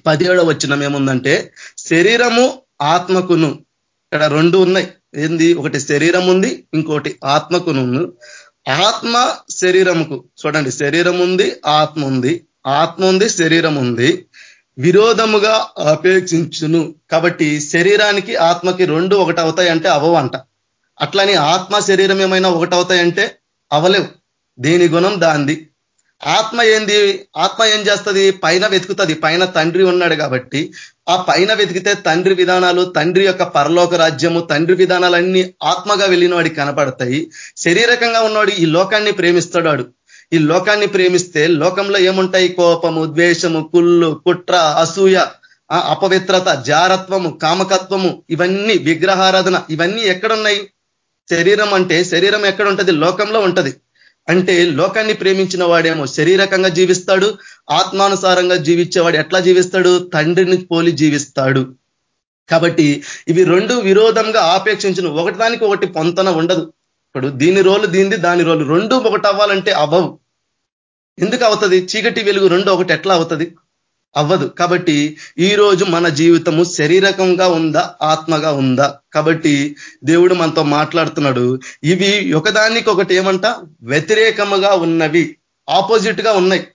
పదిహేడో వచ్చినం ఏముందంటే శరీరము ఆత్మకును. ఇక్కడ రెండు ఉన్నాయి. ఏంది? ఒకటి శరీరం ఉంది ఇంకోటి ఆత్మకును ఆత్మ శరీరముకు. చూడండి. శరీరం ఉంది ఆత్మ ఉంది ఆత్మ ఉంది శరీరం ఉంది విరోధముగా అపేక్షించును. కాబట్టి శరీరానికి ఆత్మకి రెండు ఒకటి అవుతాయంటే అవవంట అట్లానే ఆత్మ శరీరం ఏమైనా ఒకటవుతాయంటే అవలేవు. దేని గుణం దాంది. ఆత్మ ఏంది? ఆత్మ ఏం చేస్తుంది? పైన వెతుకుతుంది. పైన తండ్రి ఉన్నాడు కాబట్టి ఆ పైన వెతికితే తండ్రి విధానాలు తండ్రి యొక్క పరలోక రాజ్యము తండ్రి విధానాలన్నీ ఆత్మగా వెళ్ళిన వాడికి కనపడతాయి. శరీరకంగా ఉన్నవాడు ఈ లోకాన్ని ప్రేమిస్తాడు వాడు. ఈ లోకాన్ని ప్రేమిస్తే లోకంలో ఏముంటాయి? కోపము ద్వేషము కుళ్ళు కుట్ర అసూయ అపవిత్రత జారత్వము కామకత్వము ఇవన్నీ విగ్రహారాధన ఇవన్నీ ఎక్కడున్నాయి? శరీరం అంటే శరీరం ఎక్కడ ఉంటుంది? లోకంలో ఉంటుంది. అంటే లోకాన్ని ప్రేమించిన వాడేమో శరీరకంగా జీవిస్తాడు ఆత్మానుసారంగా జీవించేవాడు ఎట్లా జీవిస్తాడు? తండ్రిని పోలి జీవిస్తాడు. కాబట్టి ఇవి రెండు విరోధంగా ఆపేక్షించిన. ఒకటిదానికి ఒకటి పొంతన ఉండదు. ఇప్పుడు దీని రోలు దీనిది దాని రోలు రెండు ఒకటి అవ్వాలంటే అవ్వవు. ఎందుకు అవుతుంది? చీకటి వెలుగు రెండు ఒకటి ఎట్లా అవుతుంది? అవ్వదు. కాబట్టి ఈ రోజు మన జీవితము శరీరకంగా ఉందా ఆత్మగా ఉందా? కాబట్టి దేవుడు మనతో మాట్లాడుతున్నాడు. ఇవి ఒకదానికి ఒకటి ఏమంట? వ్యతిరేకముగా ఉన్నవి. ఆపోజిట్గా ఉన్నాయి.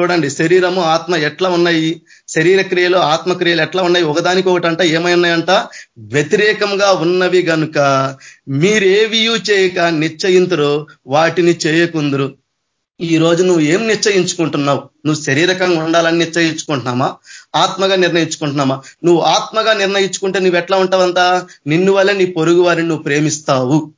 చూడండి శరీరము ఆత్మ ఎట్లా ఉన్నాయి? శరీర క్రియలు ఆత్మక్రియలు ఎట్లా ఉన్నాయి? ఒకదానికి ఒకటి అంట ఏమై ఉన్నాయంట వ్యతిరేకంగా ఉన్నవి కనుక మీరేవియూ చేయక నిశ్చయింతురు వాటిని చేయకుందరు. ఈ రోజు నువ్వు ఏం నిశ్చయించుకుంటున్నావు? నువ్వు శరీరకంగా ఉండాలని నిశ్చయించుకుంటున్నామా? ఆత్మగా నిర్ణయించుకుంటున్నామా? నువ్వు ఆత్మగా నిర్ణయించుకుంటే నువ్వు ఎట్లా ఉంటావంతా? నిన్ను వల్ల నీ పొరుగు వారిని నువ్వు ప్రేమిస్తావు.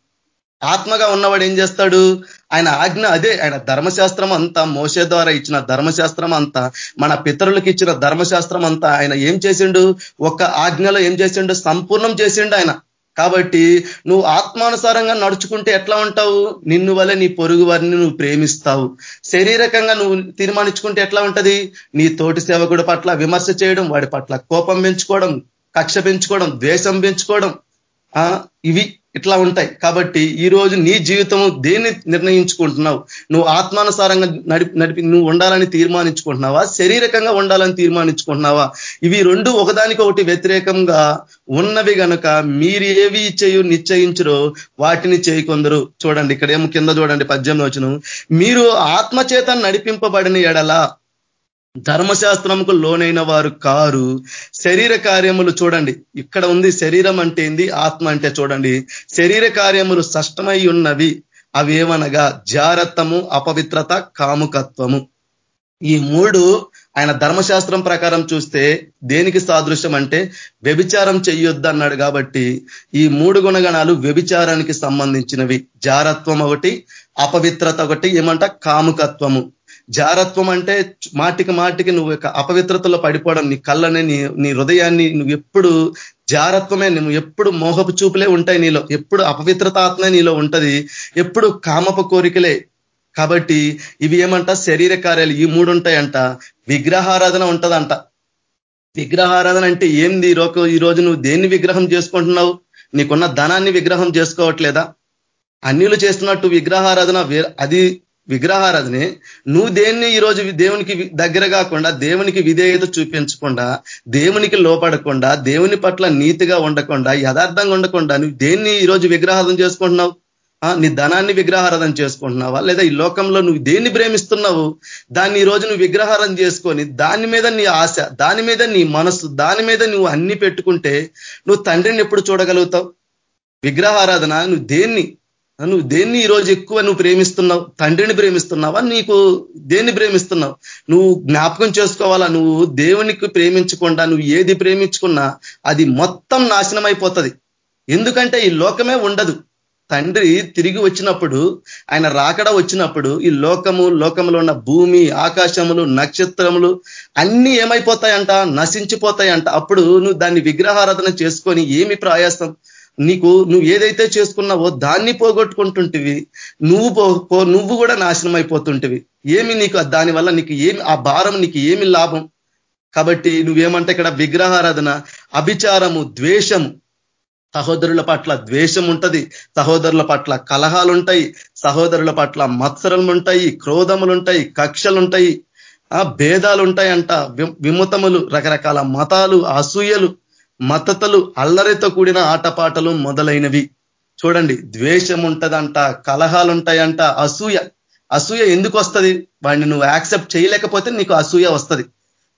ఆత్మగా ఉన్నవాడు ఏం చేస్తాడు? ఆయన ఆజ్ఞ అదే ఆయన ధర్మశాస్త్రం అంతా మోసే ద్వారా ఇచ్చిన ధర్మశాస్త్రం అంతా మన పితరులకు ఇచ్చిన ధర్మశాస్త్రం అంతా ఆయన ఏం చేసిండు? ఒక ఆజ్ఞలో ఏం చేసిండు? సంపూర్ణం చేసిండు ఆయన. కాబట్టి నువ్వు ఆత్మానుసారంగా నడుచుకుంటే ఎట్లా ఉంటావు? నిన్ను వల్ల నీ పొరుగు వారిని నువ్వు ప్రేమిస్తావు. శరీరకంగా నువ్వు తీర్మానించుకుంటే ఎట్లా ఉంటది? నీ తోటి సేవకుడి పట్ల విమర్శ చేయడం వాడి పట్ల కోపం పెంచుకోవడం కక్ష పెంచుకోవడం ద్వేషం పెంచుకోవడం. ఇవి ఇట్లా ఉంటాయి. కాబట్టి ఈ రోజు నీ జీవితము దేన్ని నిర్ణయించుకుంటున్నావు? నువ్వు ఆత్మానుసారంగా నడిపి నడిపి నువ్వు ఉండాలని తీర్మానించుకుంటున్నావా? శరీరకంగా ఉండాలని తీర్మానించుకుంటున్నావా? ఇవి రెండు ఒకదానికొకటి వ్యతిరేకంగా ఉన్నవి గనుక మీరు ఏవి చేయు నిశ్చయించరో వాటిని చేయకొందరు చూడండి ఇక్కడ ఏమో కింద చూడండి పద్యంలో వచ్చును మీరు ఆత్మచేత నడిపింపబడిన ఎడల ధర్మశాస్త్రముకు లోనైన వారు కారు. శరీర కార్యములు చూడండి. ఇక్కడ ఉంది శరీరం అంటే ఏంది? ఆత్మ అంటే చూడండి. శరీర కార్యములు స్పష్టమై ఉన్నవి. అవేమనగా జారత్వము అపవిత్రత కాముకత్వము. ఈ మూడు ఆయన ధర్మశాస్త్రం ప్రకారం చూస్తే దేనికి సాదృశ్యం అంటే వ్యభిచారం చెయ్యొద్దు అన్నాడు కాబట్టి ఈ మూడు గుణగణాలు వ్యభిచారానికి సంబంధించినవి. జారత్వం ఒకటి అపవిత్రత ఒకటి ఏమంట? కాముకత్వము. జారత్వం అంటే మాటికి మాటికి నువ్వు అపవిత్రతలో పడిపోవడం నీ కళ్ళని నీ నీ హృదయాన్ని నువ్వు ఎప్పుడు జారత్వమే నువ్వు ఎప్పుడు మోహపు చూపులే ఉంటాయి నీలో ఎప్పుడు అపవిత్రత ఆత్మే నీలో ఉంటది ఎప్పుడు కామప కోరికలే. కాబట్టి ఇవి ఏమంట? శరీర కార్యాలు. ఈ మూడు ఉంటాయంట. విగ్రహారాధన ఉంటదంట. విగ్రహారాధన అంటే ఏంది? ఈ రోజు నువ్వు దేన్ని విగ్రహం చేసుకుంటున్నావు? నీకున్న ధనాన్ని విగ్రహం చేసుకోవట్లేదా? అన్యులు చేస్తున్నట్టు విగ్రహారాధన అది విగ్రహారాధనే నువ్వు దేన్ని ఈరోజు దేవునికి దగ్గర కాకుండా దేవునికి విధేయత చూపించకుండా దేవునికి లోపడకుండా దేవుని పట్ల నీతిగా ఉండకుండా యథార్థంగా ఉండకుండా నువ్వు దేన్ని ఈరోజు విగ్రహార్థం చేసుకుంటున్నావు? ఆ, నీ ధనాన్ని విగ్రహారాధన చేసుకుంటున్నావా? లేదా ఈ లోకంలో నువ్వు దేన్ని ప్రేమిస్తున్నావు? దాన్ని ఈ రోజు నువ్వు విగ్రహారం చేసుకొని దాని మీద నీ ఆశ దాని మీద నీ మనసు దాని మీద నువ్వు అన్ని పెట్టుకుంటే నువ్వు తండ్రిని ఎప్పుడు చూడగలుగుతావు? విగ్రహారాధన నువ్వు దేన్ని నువ్వు దేన్ని ఈ రోజు ఎక్కువ నువ్వు ప్రేమిస్తున్నావు? తండ్రిని ప్రేమిస్తున్నావా? నీకు దేన్ని ప్రేమిస్తున్నావు? నువ్వు జ్ఞాపకం చేసుకోవాలా? నువ్వు దేవునికి ప్రేమించకుండా నువ్వు ఏది ప్రేమించుకున్నా అది మొత్తం నాశనం అయిపోతుంది ఎందుకంటే ఈ లోకమే ఉండదు. తండ్రి తిరిగి వచ్చినప్పుడు ఆయన రాకడ వచ్చినప్పుడు ఈ లోకము లోకంలో ఉన్న భూమి ఆకాశములు నక్షత్రములు అన్ని ఏమైపోతాయంట? నశించిపోతాయంట. అప్పుడు నువ్వు దాన్ని విగ్రహారాధన చేసుకొని ఏమి ప్రయాసం? నీకు నువ్వు ఏదైతే చేసుకున్నావో దాన్ని పోగొట్టుకుంటుంటివి నువ్వు పో నువ్వు కూడా నాశనం అయిపోతుంటివి ఏమి నీకు దాని వల్ల నీకు ఏమి ఆ భారం నీకు ఏమి లాభం? కాబట్టి నువ్వేమంటే ఇక్కడ విగ్రహారాధన అభిచారము ద్వేషము. సహోదరుల పట్ల ద్వేషం ఉంటది సహోదరుల పట్ల కలహాలుంటాయి సహోదరుల పట్ల మత్సరలు ఉంటాయి క్రోధములుంటాయి కక్షలుంటాయి. ఆ విమతములు రకరకాల మతాలు అసూయలు. మతతలు అల్లరితో కూడిన ఆటపాటలు మొదలైనవి. చూడండి ద్వేషం ఉంటదంట కలహాలుంటాయంట అసూయ. అసూయ ఎందుకు వస్తుంది వాడిని నువ్వు యాక్సెప్ట్ చేయలేకపోతే నీకు అసూయ వస్తుంది.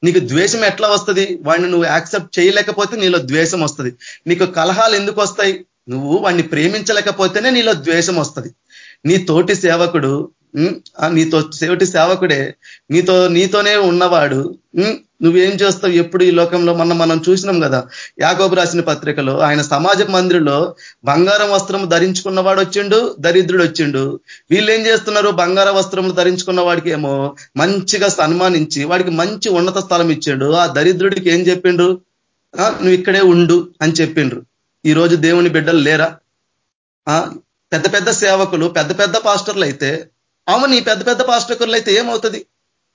నీకు ద్వేషం ఎట్లా వస్తుంది? వాడిని నువ్వు యాక్సెప్ట్ చేయలేకపోతే నీలో ద్వేషం వస్తుంది. నీకు కలహాలు ఎందుకు వస్తాయి నువ్వు వాడిని ప్రేమించలేకపోతేనే నీలో ద్వేషం వస్తుంది. నీ తోటి సేవకుడు నీతో తోటి సేవకుడే నీతో నీతోనే ఉన్నవాడు నువ్వేం చేస్తావు? ఎప్పుడు ఈ లోకంలో? మొన్న మనం చూసినాం కదా యాగోబు రాసిన పత్రికలో ఆయన సమాజ మందిరిలో బంగారం వస్త్రం ధరించుకున్నవాడు వచ్చిండు దరిద్రుడు వచ్చిండు. వీళ్ళు ఏం చేస్తున్నారు? బంగార వస్త్రం ధరించుకున్న వాడికి ఏమో మంచిగా సన్మానించి వాడికి మంచి ఉన్నత స్థలం ఇచ్చిండు. ఆ దరిద్రుడికి ఏం చెప్పిండు నువ్వు ఇక్కడే ఉండు అని చెప్పిండ్రు. ఈ రోజు దేవుని బిడ్డలు లేరా? పెద్ద పెద్ద సేవకులు పెద్ద పెద్ద పాస్టర్లు అయితే అవును ఈ పెద్ద పెద్ద పాస్టర్లు అయితే ఏమవుతుంది?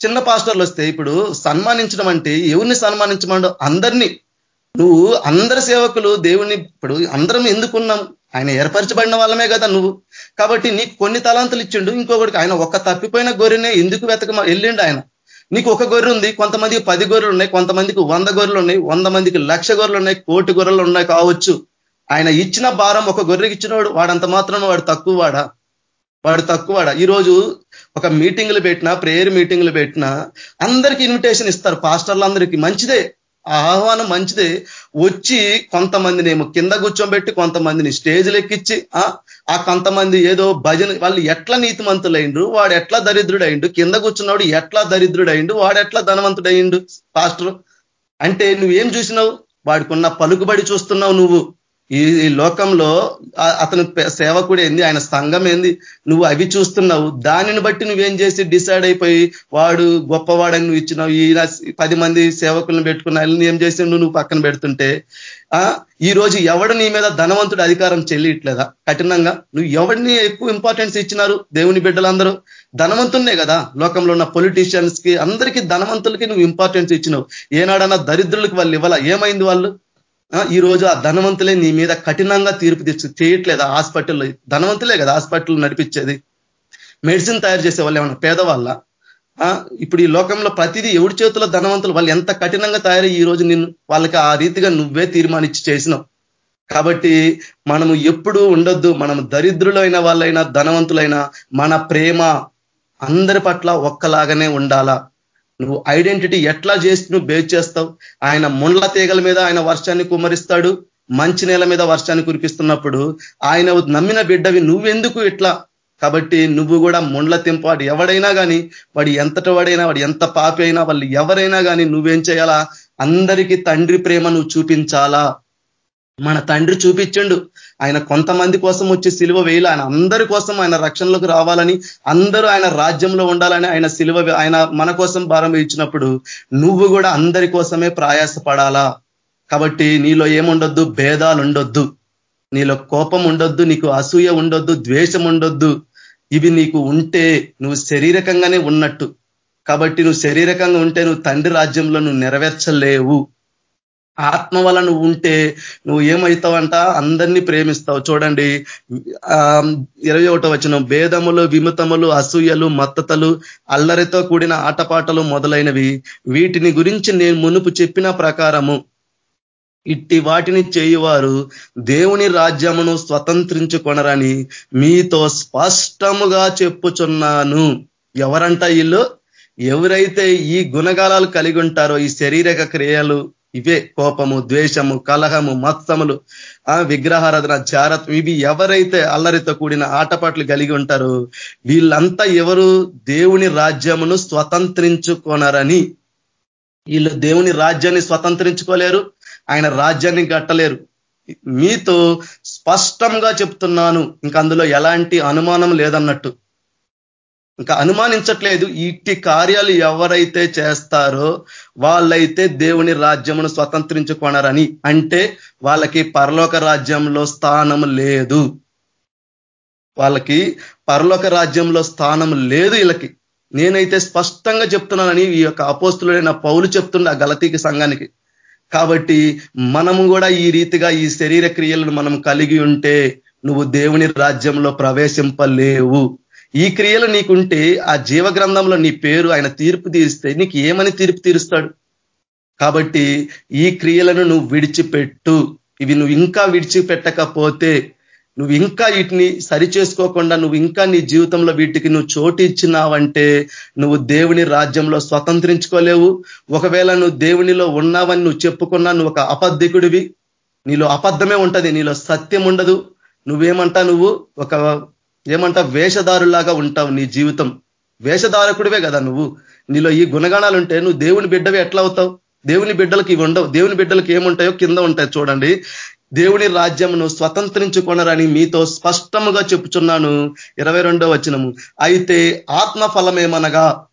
చిన్న పాస్టర్లు వస్తే ఇప్పుడు సన్మానించడం అంటే ఎవరిని సన్మానించమండు అందరినీ. నువ్వు అందరి సేవకులు దేవుణ్ణి ఇప్పుడు అందరం ఎందుకున్నాం? ఆయన ఏర్పరచబడిన వాళ్ళమే కదా నువ్వు. కాబట్టి నీకు కొన్ని తలాంతులు ఇచ్చిండు ఇంకొకటికి ఆయన ఒక్క తప్పిపోయిన గొర్రెనే ఎందుకు వెతక వెళ్ళిండు ఆయన. నీకు ఒక గొర్రె ఉంది కొంతమందికి పది గొర్రెలు ఉన్నాయి కొంతమందికి వంద గొర్రెలు ఉన్నాయి వంద మందికి లక్ష గొర్రెలు ఉన్నాయి కోటి గొర్రెలు ఉన్నాయి కావచ్చు. ఆయన ఇచ్చిన భారం ఒక గొర్రెకి ఇచ్చినవాడు వాడంత మాత్రం వాడు తక్కువ వాడా? వాడు తక్కువవాడా ఈరోజు ఒక మీటింగ్లు పెట్టినా ప్రేయర్ మీటింగ్లు పెట్టినా అందరికీ ఇన్విటేషన్ ఇస్తారు. పాస్టర్లందరికీ మంచిదే. ఆ ఆహ్వానం మంచిదే. వచ్చి కొంతమందిని ఏమో కింద కూర్చోబెట్టి కొంతమందిని స్టేజ్లు ఎక్కించి ఆ కొంతమంది ఏదో భజన వాళ్ళు ఎట్లా నీతిమంతులైండు వాడు ఎట్లా దరిద్రుడైండు కింద కూర్చున్నవాడు ఎట్లా దరిద్రుడైండు వాడు ఎట్లా ధనవంతుడైండు పాస్టర్? అంటే నువ్వేం చూసినావు? వాడికి ఉన్న పలుకుబడి చూస్తున్నావు నువ్వు. ఈ లోకంలో అతను సేవకుడు ఏంది? ఆయన సంఘం ఏంది? నువ్వు అవి చూస్తున్నావు. దానిని బట్టి నువ్వేం చేసి డిసైడ్ అయిపోయి వాడు గొప్పవాడని నువ్వు ఇచ్చినావు. ఈయన పది మంది సేవకులను పెట్టుకున్న ఏం చేసి నువ్వు పక్కన పెడుతుంటే ఆ ఈ రోజు ఎవడు నీ మీద ధనవంతుడు అధికారం చెల్లియట్లేదా? కఠినంగా. నువ్వు ఎవడిని ఎక్కువ ఇంపార్టెన్స్ ఇచ్చినారు? దేవుని బిడ్డలందరూ. ధనవంతున్నే కదా. లోకంలో ఉన్న పొలిటీషియన్స్కి అందరికీ ధనవంతులకి నువ్వు ఇంపార్టెన్స్ ఇచ్చినావు. ఏనాడన్నా దరిద్రులకు వాళ్ళు ఇవ్వాల? ఏమైంది వాళ్ళు? ఈ రోజు ఆ ధనవంతులే నీ మీద కఠినంగా తీర్పు తెచ్చు చేయట్లేదు. హాస్పిటల్లో ధనవంతులే కదా హాస్పిటల్ నడిపించేది. మెడిసిన్ తయారు చేసే వాళ్ళు ఏమన్నా పేదవాళ్ళ? ఇప్పుడు ఈ లోకంలో ప్రతిదీ ఎవడి చేతుల్లో ధనవంతులు? వాళ్ళు ఎంత కఠినంగా తయారై ఈ రోజు నిన్ను వాళ్ళకి ఆ రీతిగా నువ్వే తీర్మానించి చేసినావు. కాబట్టి మనము ఎప్పుడు ఉండొద్దు. మనం దరిద్రులైన వాళ్ళైనా ధనవంతులైనా మన ప్రేమ అందరి పట్ల ఒక్కలాగానే ఉండాలా? నువ్వు ఐడెంటిటీ ఎట్లా చేసి నువ్వు బేస్ చేస్తావు? ఆయన ముండ్ల తీగల మీద ఆయన వర్షాన్ని కుమరిస్తాడు మంచి నేల మీద వర్షాన్ని కురిపిస్తున్నప్పుడు ఆయన నమ్మిన బిడ్డవి నువ్వెందుకు ఇట్లా? కాబట్టి నువ్వు కూడా ముండ్ల తింపు వాడు ఎవడైనా కానీ వాడు ఎంతటి వాడైనా వాడు ఎంత పాపి అయినా వాళ్ళు ఎవరైనా కానీ నువ్వేం చేయాలా? అందరికీ తండ్రి ప్రేమ నువ్వు చూపించాలా? మన తండ్రి చూపించండు. ఆయన కొంతమంది కోసం వచ్చి సిలువ వేయాలి ఆయన అందరి కోసం ఆయన రక్షణలోకి రావాలని అందరూ ఆయన రాజ్యంలో ఉండాలని ఆయన సిలువ ఆయన మన కోసం భారం ఇచ్చినప్పుడు నువ్వు కూడా అందరి కోసమే ప్రయాసపడాలా? కాబట్టి నీలో ఏముండొద్దు? భేదాలు ఉండొద్దు నీలో కోపం ఉండొద్దు నీకు అసూయ ఉండొద్దు ద్వేషం ఉండొద్దు. ఇవి నీకు ఉంటే నువ్వు శరీరకంగానే ఉన్నట్టు. కాబట్టి నువ్వు శరీరకంగా ఉంటే నువ్వు తండ్రి రాజ్యంలో నువ్వు నెరవేర్చలేవు. ఆత్మ వల్ల నువ్వు ఉంటే నువ్వు ఏమవుతావంట? అందరినీ ప్రేమిస్తావు. చూడండి ఇరవై ఒకటో వచ్చిన భేదములు విముతములు అసూయలు మత్తతలు అల్లరితో కూడిన ఆటపాటలు మొదలైనవి. వీటిని గురించి నేను మునుపు చెప్పిన ప్రకారము. ఇట్టి వాటిని చేయువారు దేవుని రాజ్యమును స్వతంత్రించుకొనరని మీతో స్పష్టముగా చెప్పుచున్నాను. ఎవరంట వీళ్ళు? ఎవరైతే ఈ గుణగాలాలు కలిగి ఉంటారో ఈ శరీరక క్రియలు ఇవే కోపము ద్వేషము కలహము మత్సములు. ఆ విగ్రహారాధన జారత్వం ఇవి ఎవరైతే అల్లరితో కూడిన ఆటపాట్లు కలిగి ఉంటారో వీళ్ళంతా ఎవరు దేవుని రాజ్యమును స్వతంత్రించుకొనరని. వీళ్ళు దేవుని రాజ్యాన్ని స్వతంత్రించుకోలేరు ఆయన రాజ్యాన్ని కట్టలేరు. మీతో స్పష్టంగా చెప్తున్నాను. ఇంకా అందులో ఎలాంటి అనుమానం లేదన్నట్టు. ఇంకా అనుమానించట్లేదు. ఇట్టి కార్యాలు ఎవరైతే చేస్తారో వాళ్ళైతే దేవుని రాజ్యమును స్వతంత్రించుకొనరని. అంటే వాళ్ళకి పరలోక రాజ్యంలో స్థానం లేదు. వాళ్ళకి పరలోక రాజ్యంలో స్థానం లేదు వీళ్ళకి. నేనైతే స్పష్టంగా చెప్తున్నానని ఈ యొక్క అపోస్తులైన పౌలు చెప్తున్న గలతీకి సంఘానికి. కాబట్టి మనము కూడా ఈ రీతిగా ఈ శరీర క్రియలను మనం కలిగి ఉంటే నువ్వు దేవుని రాజ్యంలో ప్రవేశింపలేవు. ఈ క్రియలు నీకుంటే ఆ జీవ గ్రంథంలో నీ పేరు ఆయన తీర్పు తీరిస్తే నీకు ఏమని తీర్పు తీరుస్తాడు? కాబట్టి ఈ క్రియలను నువ్వు విడిచిపెట్టు. ఇవి నువ్వు ఇంకా విడిచిపెట్టకపోతే నువ్వు ఇంకా వీటిని సరి చేసుకోకుండా నువ్వు ఇంకా నీ జీవితంలో వీటికి నువ్వు చోటు ఇచ్చినావంటే నువ్వు దేవుని రాజ్యంలో స్వతంత్రించుకోలేవు. ఒకవేళ నువ్వు దేవునిలో ఉన్నావని నువ్వు చెప్పుకున్నా నువ్వు ఒక అబద్ధికుడివి. నీలో అబద్ధమే ఉంటది నీలో సత్యం ఉండదు. నువ్వేమంటా నువ్వు? ఒక ఏమంటా వేషధారులాగా ఉంటావు నీ జీవితం. వేషధారకుడివే కదా నువ్వు. నీలో ఈ గుణగణాలు ఉంటే నువ్వు దేవుని బిడ్డవి ఎట్లా అవుతావు? దేవుని బిడ్డలకి ఇవి ఉండవు. దేవుని బిడ్డలకి ఏముంటాయో కింద ఉంటాయి చూడండి. దేవుని రాజ్యమును స్వతంత్రించుకొనరని మీతో స్పష్టముగా చెప్పుచున్నాను. ఇరవై రెండో వచనము. అయితే ఆత్మ ఫలమేమనగా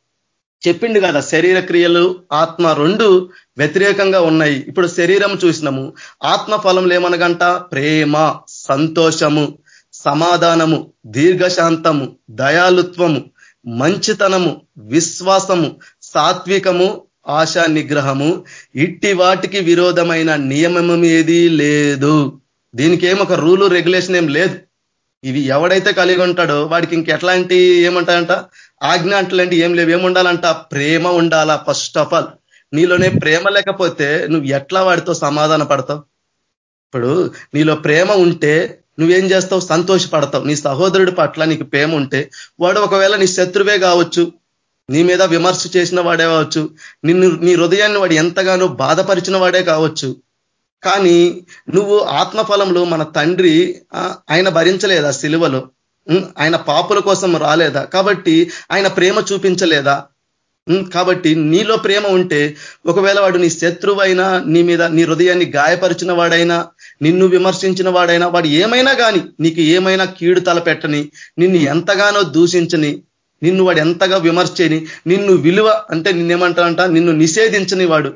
చెప్పిండు కదా శరీర క్రియలు ఆత్మ రెండు వ్యతిరేకంగా ఉన్నాయి. ఇప్పుడు శరీరం చూసినాము. ఆత్మ ఫలం ఏమనగంట? ప్రేమ సంతోషము. సమాధానము దీర్ఘశాంతము దయాలుత్వము మంచితనము విశ్వాసము సాత్వికము ఆశా నిగ్రహము ఇట్టి వాటికి విరోధమైన నియమము ఏది లేదు. దీనికి ఏం ఒక రూలు రెగ్యులేషన్ ఏం లేదు. ఇవి ఎవడైతే కలిగి ఉంటాడో వాడికి ఇంకెట్లాంటి ఏమంటాయంట? ఆజ్ఞ అంటలాంటి ఏం లేవు. ఏముండాలంట ప్రేమ ఉండాలా ఫస్ట్ ఆఫ్ ఆల్ నీలోనే ప్రేమ లేకపోతే నువ్వు ఎట్లా వాడితో సమాధాన పడతావు? ఇప్పుడు నీలో ప్రేమ ఉంటే నువ్వేం చేస్తావు? సంతోషపడతావు. నీ సహోదరుడి పట్ల నీకు ప్రేమ ఉంటే వాడు ఒకవేళ నీ శత్రువే కావచ్చు నీ మీద విమర్శ చేసిన వాడే కావచ్చు నిన్ను నీ హృదయాన్ని వాడు ఎంతగానో బాధపరిచిన వాడే కావచ్చు. కానీ నువ్వు ఆత్మఫలంలో మన తండ్రి ఆయన భరించలేదా సిలువలో? ఆయన పాపుల కోసం రాలేదా? కాబట్టి ఆయన ప్రేమ చూపించలేదా? కాబట్టి నీలో ప్రేమ ఉంటే ఒకవేళ వాడు నీ శత్రువైనా నీ మీద నీ హృదయాన్ని గాయపరిచిన వాడైనా నిన్ను విమర్శించిన వాడైనా వాడు ఏమైనా కానీ నీకు ఏమైనా కీడు తలపెట్టని నిన్ను ఎంతగానో దూషించని నిన్ను వాడు ఎంతగా విమర్శని నిన్ను విలువ అంటే నిన్నేమంటావంట నిన్ను నిషేధించని వాడు.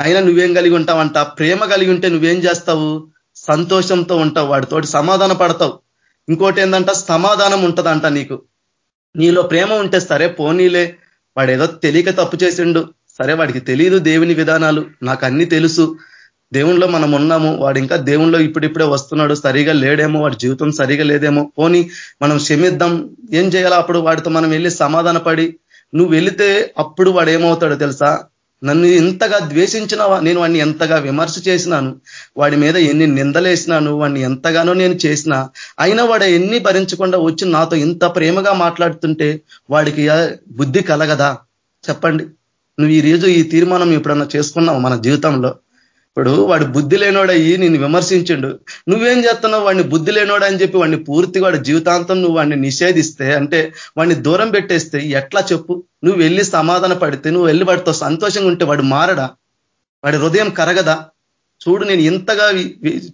అయినా నువ్వేం కలిగి ఉంటావంట? ప్రేమ కలిగి ఉంటే నువ్వేం చేస్తావు? సంతోషంతో ఉంటావు వాడితోటి సమాధాన పడతావు. ఇంకోటి ఏంటంట సమాధానం ఉంటదంట నీకు. నీలో ప్రేమ ఉంటే సరే పోనీలే. వాడు ఏదో తెలియక తప్పు చేసిండు. సరే వాడికి తెలియదు దేవుని విధానాలు. నాకు అన్ని తెలుసు. దేవుణ్ణిలో మనం ఉన్నాము వాడు ఇంకా దేవుణ్ణిలో ఇప్పుడిప్పుడే వస్తున్నాడు సరిగా లేడేమో వాడి జీవితం సరిగా లేదేమో. పోని మనం క్షమిద్దాం ఏం చేయాలో అప్పుడు వాడితో మనం వెళ్ళి సమాధాన పడి నువ్వు వెళితే అప్పుడు వాడు ఏమవుతాడో తెలుసా? నన్ను ఎంతగా ద్వేషించిన నేను వాడిని ఎంతగా విమర్శ చేసినాను వాడి మీద ఎన్ని నిందలేసినాను వాడిని ఎంతగానో నేను చేసిన అయినా వాడు ఎన్ని భరించకుండా వచ్చి నాతో ఇంత ప్రేమగా మాట్లాడుతుంటే వాడికి బుద్ధి కలగదా? చెప్పండి. నువ్వు ఈ రోజు ఈ తీర్మానం ఎప్పుడన్నా చేసుకున్నావు మన జీవితంలో? ఇప్పుడు వాడు బుద్ధి లేనోడయ్యి నేను విమర్శించిండు. నువ్వేం చేస్తున్నావు? వాడిని బుద్ధి లేనోడు అని చెప్పి వాడిని పూర్తిగా వాడి జీవితాంతం నువ్వు వాడిని నిషేధిస్తే అంటే వాడిని దూరం పెట్టేస్తే ఎట్లా చెప్పు? నువ్వు వెళ్ళి సమాధాన పడితే నువ్వు వెళ్ళి వాడితో సంతోషంగా ఉంటే వాడు మారడా? వాడి హృదయం కరగదా? చూడు నేను ఇంతగా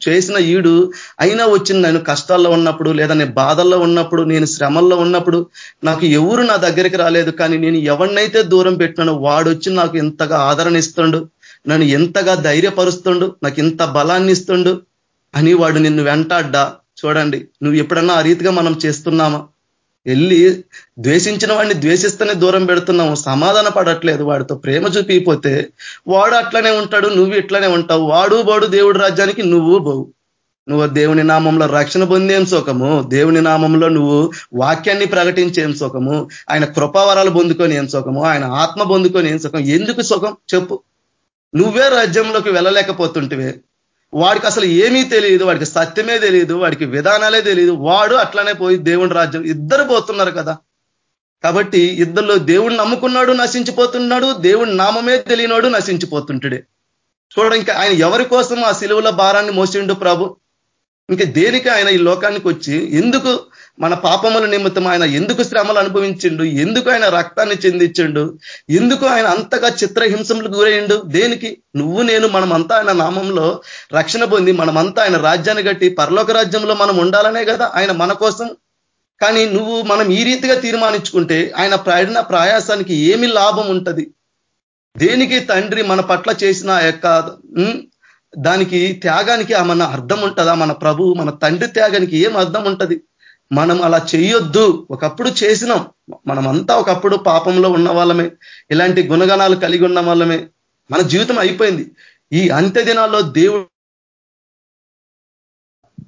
చేసిన ఈడు అయినా వచ్చింది నేను కష్టాల్లో ఉన్నప్పుడు లేదా నేను బాధల్లో ఉన్నప్పుడు నేను శ్రమల్లో ఉన్నప్పుడు నాకు ఎవరు నా దగ్గరికి రాలేదు. కానీ నేను ఎవరినైతే దూరం పెట్టినానో వాడు వచ్చి నాకు ఇంతగా ఆదరణ ఇస్తుండు. నన్ను ఎంతగా ధైర్యపరుస్తుండు నాకు ఇంత బలాన్ని ఇస్తుండు అని వాడు నిన్ను వెంటాడ్డా? చూడండి నువ్వు ఎప్పుడన్నా ఆ రీతిగా మనం చేస్తున్నామా? వెళ్ళి ద్వేషించిన వాడిని ద్వేషిస్తేనే దూరం పెడుతున్నాము సమాధాన పడట్లేదు వాడితో ప్రేమ చూపిపోతే వాడు అట్లనే ఉంటాడు నువ్వు ఇట్లనే ఉంటావు వాడు బాడు దేవుడి రాజ్యానికి నువ్వు బోవు. నువ్వు దేవుని నామంలో రక్షణ పొందేం సుఖము దేవుని నామంలో నువ్వు వాక్యాన్ని ప్రకటించేం సుఖము ఆయన కృపావరాలు పొందుకొని ఏం సుఖము ఆయన ఆత్మ పొందుకొని ఏం సుఖం ఎందుకు సుఖం చెప్పు. నువ్వే రాజ్యంలోకి వెళ్ళలేకపోతుంటివే. వాడికి అసలు ఏమీ తెలియదు వాడికి సత్యమే తెలియదు వాడికి విధానాలే తెలియదు. వాడు అట్లనే పోయి దేవుని రాజ్యం ఇద్దరు పోతున్నారు కదా. కాబట్టి ఇద్దరులో దేవుడిని నమ్ముకున్నాడు నశించిపోతున్నాడు దేవుడి నామమే తెలియనాడు నశించిపోతుంటాడే. చూడ ఇంకా ఆయన ఎవరి కోసం ఆ సిలువల భారాన్ని మోసిండు ప్రభు? ఇంకా దేనికి ఆయన ఈ లోకానికి వచ్చి ఎందుకు మన పాపముల నిమిత్తం ఆయన ఎందుకు శ్రమలు అనుభవించిండు? ఎందుకు ఆయన రక్తాన్ని చెందించిండు? ఎందుకు ఆయన అంతగా చిత్రహింసలకు గురయ్యిండు దేనికి? నువ్వు నేను మనమంతా ఆయన నామంలో రక్షణ పొంది మనమంతా ఆయన రాజ్యాన్ని గట్టి పరలోక రాజ్యంలో మనం ఉండాలనే కదా ఆయన మన కోసం. కానీ నువ్వు మనం ఈ రీతిగా తీర్మానించుకుంటే ఆయన ప్రయాణ ప్రయాసానికి ఏమి లాభం ఉంటది? దేనికి తండ్రి మన పట్ల చేసిన యొక్క దానికి త్యాగానికి మన అర్థం ఉంటుందా? మన ప్రభు మన తండ్రి త్యాగానికి ఏం అర్థం ఉంటది? మనం అలా చేయొద్దు. ఒకప్పుడు చేసినాం. మనమంతా ఒకప్పుడు పాపంలో ఉన్న వాళ్ళమే ఇలాంటి గుణగణాలు కలిగి ఉన్న వాళ్ళమే. మన జీవితం అయిపోయింది. ఈ అంత్య దినాల్లో దేవుడు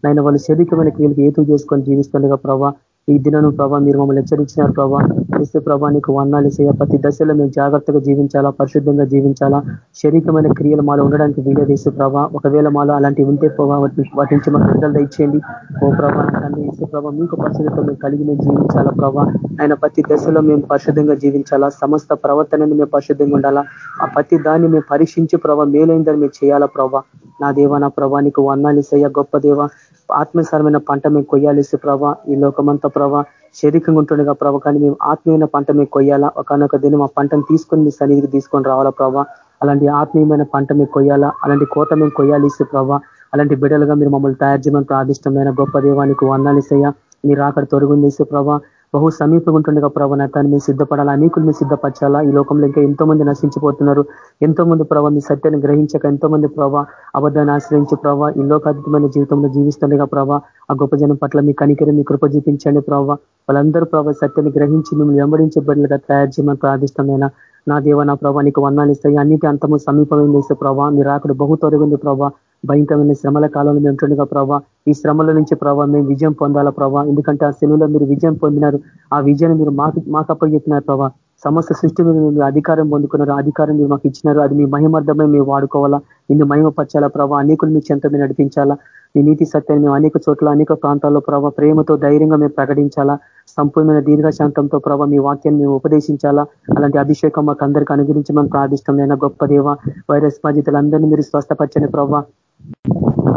ఆయన వాళ్ళు శరీరమైన క్రియలకు ఏతు చేసుకొని జీవిస్తుండగా ప్రభా ఈ దినను ప్రభా మీరు మమ్మల్ని హెచ్చరించినారు ప్రభా. ఇస్తే ప్రభా నీకు వర్ణాలు చేయ ప్రతి దశలో మేము జాగ్రత్తగా జీవించాలా పరిశుద్ధంగా జీవించాలా? శరీరమైన క్రియలు మాలో ఉండడానికి వీలదీసు ప్రభా. ఒకవేళ మాలో అలాంటివి ఉంటే ప్రభా వాటి నుంచి మాకు విడుదల ఇచ్చేయండి ఓ ప్రభా తండ్రి ఇస్తే ప్రభా మీకు పరిశుద్ధత మేము కలిగి మేము జీవించాలా ప్రభా? ఆయన ప్రతి దశలో మేము పరిశుద్ధంగా జీవించాలా? సమస్త ప్రవర్తనని మేము పరిశుద్ధంగా ఉండాలా? ఆ ప్రతి దాన్ని మేము పరీక్షించి ప్రభా మేలైందని మేము చేయాలా ప్రభా? నా దేవా నా ప్రభా నీకు వర్ణాలు గొప్ప దేవ ఆత్మీయసరమైన పంట మేము కొయ్యాలిస్తే ప్రభా. ఈ లోకమంతా ప్రభా శరీరంగా ఉంటుండగా ప్రభా కానీ మేము ఆత్మీయమైన పంట మీకు కొయ్యాలా? ఒకనొక దినం ఆ పంటను తీసుకొని మీ సన్నిధికి తీసుకొని రావాలా ప్రభా? అలాంటి ఆత్మీయమైన పంట మీకు కొయ్యాలా? అలాంటి కోత మేము కొయ్యాలి ఇస్తే ప్రభా. అలాంటి బిడ్డలుగా మీరు మమ్మల్ని తయారు చేయమని ప్రాదిష్టమైన గొప్ప దేవానికి వందాలిసయ్యా మీరు అక్కడ తొరుగుంది ఇస్తే ప్రభా. బహు సమీపంగా ఉంటుండగా ప్రభా తను మీరు సిద్ధపడాలా? అనేకులు మీరు సిద్ధపరచాలా? ఈ లోకంలో ఇంకా ఎంతో మంది నశించిపోతున్నారు. ఎంతో మంది ప్రభావ మీ సత్యాన్ని గ్రహించక ఎంతో మంది ప్రభావ అబద్ధాన్ని ఆశ్రయించి ప్రభావ ఈ లోకాతీతమైన జీవితంలో జీవిస్తుండగా ప్రభావ ఆ గొప్ప జనం పట్ల మీ కనికరి మీ కృప చూపించండి ప్రభావ వాళ్ళందరూ ప్రభావ సత్యాన్ని గ్రహించి మిమ్మల్ని వెంబడించే బిడ్డలుగా తయారు చేయమని ప్రార్థిష్టమైన నా దేవ నా ప్రభా నీకు వర్ణాలు ఇస్తాయి. అన్నిటి అంతము సమీపమైంది ఇస్తే ప్రభావ మీరు అక్కడ బహు తొలగింది ప్రభావ భయంకరమైన శ్రమల కాలంలో మేము ఉంటుండగా ప్రభావ ఈ శ్రమల నుంచి ప్రభావ మేము విజయం పొందాలా ప్రభావ ఎందుకంటే ఆ సెలవులో మీరు విజయం పొందినారు. ఆ విజయాన్ని మీరు మాకు మాకు అప్పచెప్పినారు ప్రభావ సమస్త సృష్టి మీద మీరు అధికారం పొందుకున్నారు. అధికారం మీరు మాకు ఇచ్చినారు. అది మీ మహిమర్థమై మేము వాడుకోవాలా. నిన్ను మహిమపరచాలా ప్రభావ అనేకులు మీ చెంత మీద నడిపించాలా. మీ నీతి సత్యాన్ని మేము అనేక చోట్ల అనేక ప్రాంతాల్లో ప్రభావ ప్రేమతో ధైర్యంగా మేము ప్రకటించాలా. సంపూర్ణమైన దీర్ఘశాంతంతో ప్రభావ మీ వాక్యాన్ని మేము ఉపదేశించాలా. అలాంటి అభిషేకం మాకు అందరికీ అనుగ్రహించమని ప్రార్థిష్టమైన గొప్ప దేవ వైరస్ బాధితులందరినీ మీరు స్వస్థపరచని ప్రభావ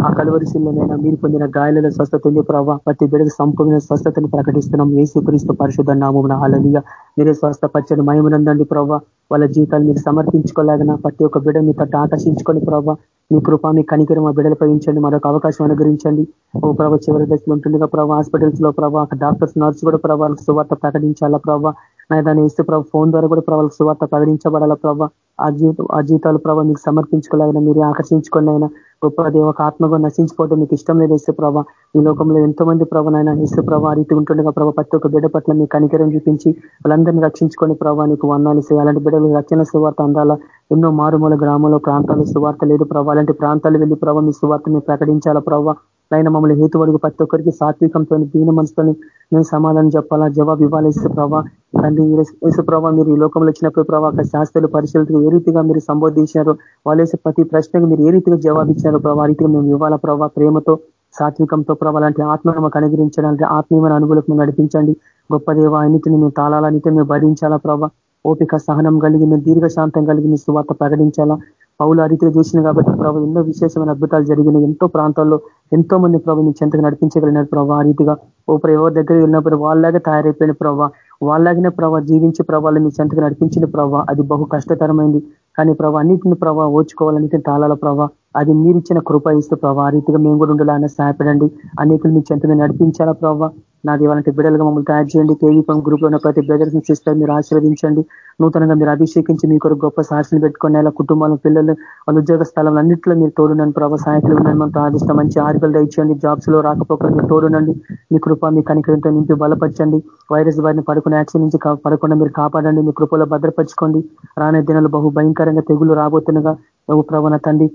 ఆ కలువరిశిల్లోనైనా మీరు పొందిన గాయాలలో స్వస్థత ఉంది ప్రభావ ప్రతి బిడ్డకు సంపూర్ణ స్వస్థతను ప్రకటిస్తున్నాం. ఏసుక్రీస్తు పరిశుద్ధ నామం హాలలిగా మీరే స్వస్థపచ్చని మయమునందండి ప్రభావ వాళ్ళ జీవితాలు మీరు సమర్పించుకోలేగన ప్రతి ఒక్క బిడ్డ మీ తట్టు ఆకర్షించుకొని ప్రభావ మీ కృప మీ కనికరం మా బిడ్డలు పయించండి మరొక అవకాశం అనుగ్రహించండి. ఓ ప్రభావ చివరి దశలో ఉంటుందిగా ప్రభావ హాస్పిటల్స్లో ప్రభావ డాక్టర్స్ నర్స్ కూడా ప్రభావాలకు సువార్త ప్రకటించాలా ప్రభావ దాన్ని ఇస్తే ప్రభావ ఫోన్ ద్వారా కూడా ప్రభావ సువార్త ప్రకటించబడాల ప్రభావ ఆ జీవితం ఆ జీవితాలు ప్రభావ మీకు సమర్పించుకోలేగిన మీరు ఆకర్షించుకోండి అయినా గొప్ప దేవ ఆత్మగా నశించిపోవడం మీకు ఇష్టం లేదు ఇస్తే ప్రభావ ఈ లోకంలో ఎంతో మంది ప్రభావనైనా ఇస్తే ప్రభావ రీతి ఉంటుండగా ప్రభావ ప్రతి ఒక్క బిడ్డ పట్ల మీ కనికరం చూపించి వాళ్ళందరినీ రక్షించుకొని ప్రభావ నీకు వర్ణాలు అలాంటి బిడ్డలు రక్షణ సువార్త అందాలా. ఎన్నో మారుమూల గ్రామంలో ప్రాంతాలు సువార్త లేదు ప్రభావ అలాంటి ప్రాంతాలు వెళ్ళి ప్రభావ మీ సువార్తని ప్రకటించాలా ప్రభావ ఆయన మమ్మల్ని హేతువడుగు ప్రతి ఒక్కరికి సాత్వికంతో దీన మనసుకొని మేము సమాధానం చెప్పాలా? జవాబు ఇవ్వాలి ఇసు ప్రభా? తండ్రి యేసు ప్రభా మీరు ఈ లోకంలో వచ్చినప్పుడు ప్రభావ శాస్త్రులు పరిశీలితులు ఏ రీతిగా మీరు సంబోధించారు వాళ్ళేసే ప్రతి ప్రశ్నకు మీరు ఏ రీతిగా జవాబు ఇచ్చారు ప్రభావ రీతిగా మేము ఇవ్వాలా ప్రభావ ప్రేమతో సాత్వికంతో ప్రభావ అలాంటి ఆత్మను మాకు అనుగ్రహించడానికి ఆత్మీయమైన అనుగులకు నడిపించండి. గొప్ప దేవ అన్నిటిని మేము తాళాలన్నిటిని మేము భరించాలా ప్రభావ ఓపిక సహనం కలిగి మేము దీర్ఘశాంతం కలిగి మీ సువార్త ప్రకటించాలా? పౌలు ఆ రీతిలో చూసిన కాబట్టి ప్రభావ ఎన్నో విశేషమైన అద్భుతాలు జరిగినాయి. ఎంతో ప్రాంతాల్లో ఎంతో మంది ప్రభు నీ చెంతకు నడిపించగలిగినారు ప్రభావ ఆ రీతిగా ఓ ఎవరి దగ్గర వెళ్ళినప్పుడు వాళ్ళలాగే తయారైపోయిన ప్రభావ వాళ్ళలాగిన ప్రభావ జీవించి ప్రభావాలు మీ చెంతకు నడిపించిన ప్రభావ అది బహు కష్టతరమైంది. కానీ ప్రభావ అన్నింటిని ప్రభావ ఓచుకోవాలన్నింటిని తాళాల ప్రభావ అది మీరిచ్చిన కృప ఇస్తూ ప్రభావ ఆ రీతిగా మేము కూడా ఉండాలని సహాయపడండి. అనేకులు మీ చెంతగా నడిపించాలా ప్రభావ నాది దేవాలంటే బిడ్డలుగా మమ్మల్ని తయారు చేయండి. కేవీపం గ్రూప్లో ఉన్న ప్రతి బ్రదర్స్ సిస్టర్ మీరు ఆశీర్వదించండి. నూతనంగా మీరు అభిషేకించి మీ కొరకు గొప్ప సాహసం పెట్టుకుని అలా కుటుంబాలను పిల్లలు వాళ్ళ ఉద్యోగ స్థలం అన్నింటిలో మీరు తోడునండి ప్రభావ సహాయకులు ఉన్నాను మనం ప్రార్థిస్తాం. మంచి ఆర్గలు దయచేయండి. జాబ్స్లో రాకపోక మీరు తోడునండి మీ కృప మీ కనికరంతో నింపి బలపరచండి. వైరస్ బారిని పడుకునే యాక్సిడెంట్ నుంచి పడకుండా మీరు కాపాడండి. మీ కృపలో భద్రపరచుకోండి. రానే దినాలు బహు భయంకరంగా తెగులు రాబోతుండగా. బహు ప్రవణ తండ్రి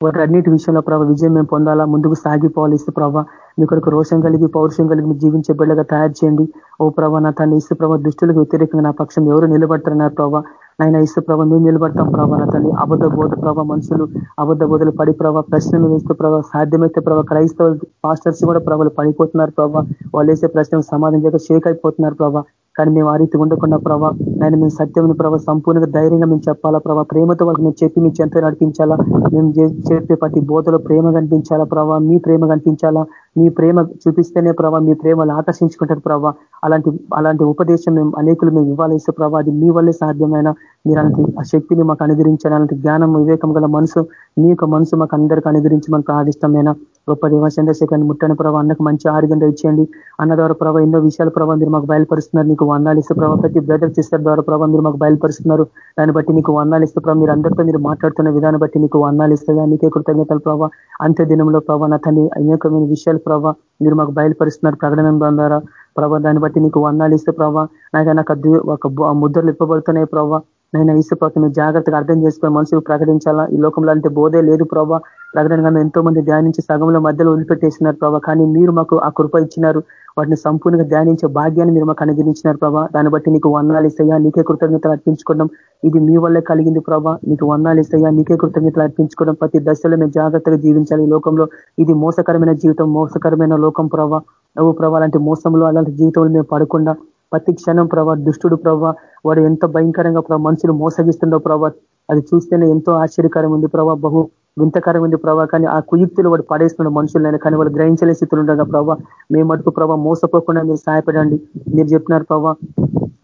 వాటన్నిటి విషయంలో ప్రభావ విజయం మేము పొందాలా? ముందుకు సాగిపోవాలి ఇస్తే ప్రభావ మీ కొరకు రోషం కలిగి పౌరుషం కలిగి మీరు జీవించే బిడ్డగా తయారు చేయండి. ఓ ప్రభా నా తను ఇస్తే ప్రభావ దుష్టులకు వ్యతిరేకంగా నా పక్షం ఎవరు నిలబడుతున్నారు ప్రభావ నైనా ఇసు ప్రభావ మేము నిలబడతాం ప్రభావ నా తల్లి అబద్ధ బోధ ప్రభావ మనుషులు అబద్ధ బోధలు పడి ప్రభావ ప్రశ్నలు వేస్తే ప్రభావ సాధ్యమైతే ప్రభావ క్రైస్తవ పాస్టర్స్ కూడా ప్రభావాలు పడిపోతున్నారు ప్రభావ వాళ్ళు వేసే ప్రశ్నకు సమాధానం చేత షేక్ అయిపోతున్నారు ప్రభావ కానీ మేము ఆ రీతి ఉండకుండా ప్రభావ నేను మేము సత్యమైన ప్రభావ సంపూర్ణంగా ధైర్యంగా మేము చెప్పాలా ప్రభావ ప్రేమతో వాళ్ళకి మేము చెప్పి మీ చెంత నడిపించాలా మేము చెప్పే ప్రతి బోధలో ప్రేమ కనిపించాలా ప్రభావ మీ ప్రేమ కనిపించాలా మీ ప్రేమ చూపిస్తేనే ప్రభావ మీ ప్రేమలు ఆకర్షించుకుంటారు ప్రభావ అలాంటి అలాంటి ఉపదేశం మేము అనేకులు మేము ఇవ్వాలేసే ప్రభావ అది మీ వల్లే సాధ్యమైన మీరు అలాంటి ఆ శక్తిని మాకు అనుగ్రహించాలి అలాంటి జ్ఞానం వివేకం గల మనసు మీ యొక్క మనసు మాకు అందరికీ అనుగ్రహించి మనకు ఆదిష్టమైన గొప్ప దేవ చంద్రశేఖర్ని ముట్టని ప్రభావ అన్నకు మంచి ఆరోగ్యంగా ఇచ్చేయండి అన్న ద్వారా ప్రభావ ఎన్నో విషయాల ప్రభావ మీరు మాకు బయలుపరుస్తున్నారు. నీకు వందాలు ఇస్తే ప్రభావ ప్రతి బ్రదర్ సిస్టర్ ద్వారా ప్రభావ మీరు మాకు బయలుపరుస్తున్నారు. దాన్ని బట్టి నీకు వందాలు ఇస్తే ప్రభావ మీరు అందరితో మీరు మాట్లాడుతున్న విధానం బట్టి నీకు వందాలు ఇస్తుందా నీకే కృతజ్ఞతలు ప్రభావ అంత్య దినంలో ప్రభావ నా తల్లి అనేకమైన విషయాలు ప్రభావ మీరు మాకు బయలుపరుస్తున్నారు. ప్రకటన ద్వారా ప్రభావ దాన్ని బట్టి నీకు వందాలు ఇస్తే ప్రభావ నాకు నాకు ఒక ముద్రలు ఇప్పబడుతున్నాయి ప్రభావ నైనా ఇసుప్రవత మీరు జాగ్రత్తగా అర్థం చేసుకుని మనుషులు ప్రకటించాలా? ఈ లోకంలో అంటే బోధే లేదు ప్రభావ ప్రకటన ఎంతో మంది ధ్యానించి సగంలో మధ్యలో వదిలిపెట్టేసినారు ప్రభావ కానీ మీరు మాకు ఆ కృప ఇచ్చినారు. వాటిని సంపూర్ణంగా ధ్యానించే భాగ్యాన్ని మీరు మాకు అనుగ్రహించినారు ప్రభావ దాన్ని బట్టి నీకు వర్ణాలు ఇస్తాయా? నీకే కృతజ్ఞతలు అర్పించుకోవడం ఇది మీ వల్లే కలిగింది ప్రభా. నీకు వర్ణాలు ఇస్తాయా? నీకే కృతజ్ఞతలు అర్పించుకోవడం ప్రతి దశలో మేము జాగ్రత్తగా జీవించాలి. ఈ లోకంలో ఇది మోసకరమైన జీవితం మోసకరమైన లోకం ప్రభావ నువ్వు ప్రభావ అలాంటి మోసంలో అలాంటి జీవితంలో మేము పడకుండా ప్రతి క్షణం ప్రభా దుష్టుడు ప్రభా వాడు ఎంత భయంకరంగా ప్రభా మనుషులు మోసగిస్తుండో ప్రభా అది చూస్తేనే ఎంతో ఆశ్చర్యకరం ఉంది ప్రభా బహు వింతకరం ఉంది ప్రభా కానీ ఆ కుయుక్తులు వాడు పడేస్తున్న మనుషులైనా కానీ వాళ్ళు గ్రహించలే స్థితులు ఉండగా ప్రభా మేము మటుకు ప్రభా మోసపోకుండా మీరు సహాయపడండి. మీరు చెప్పినారు ప్రభా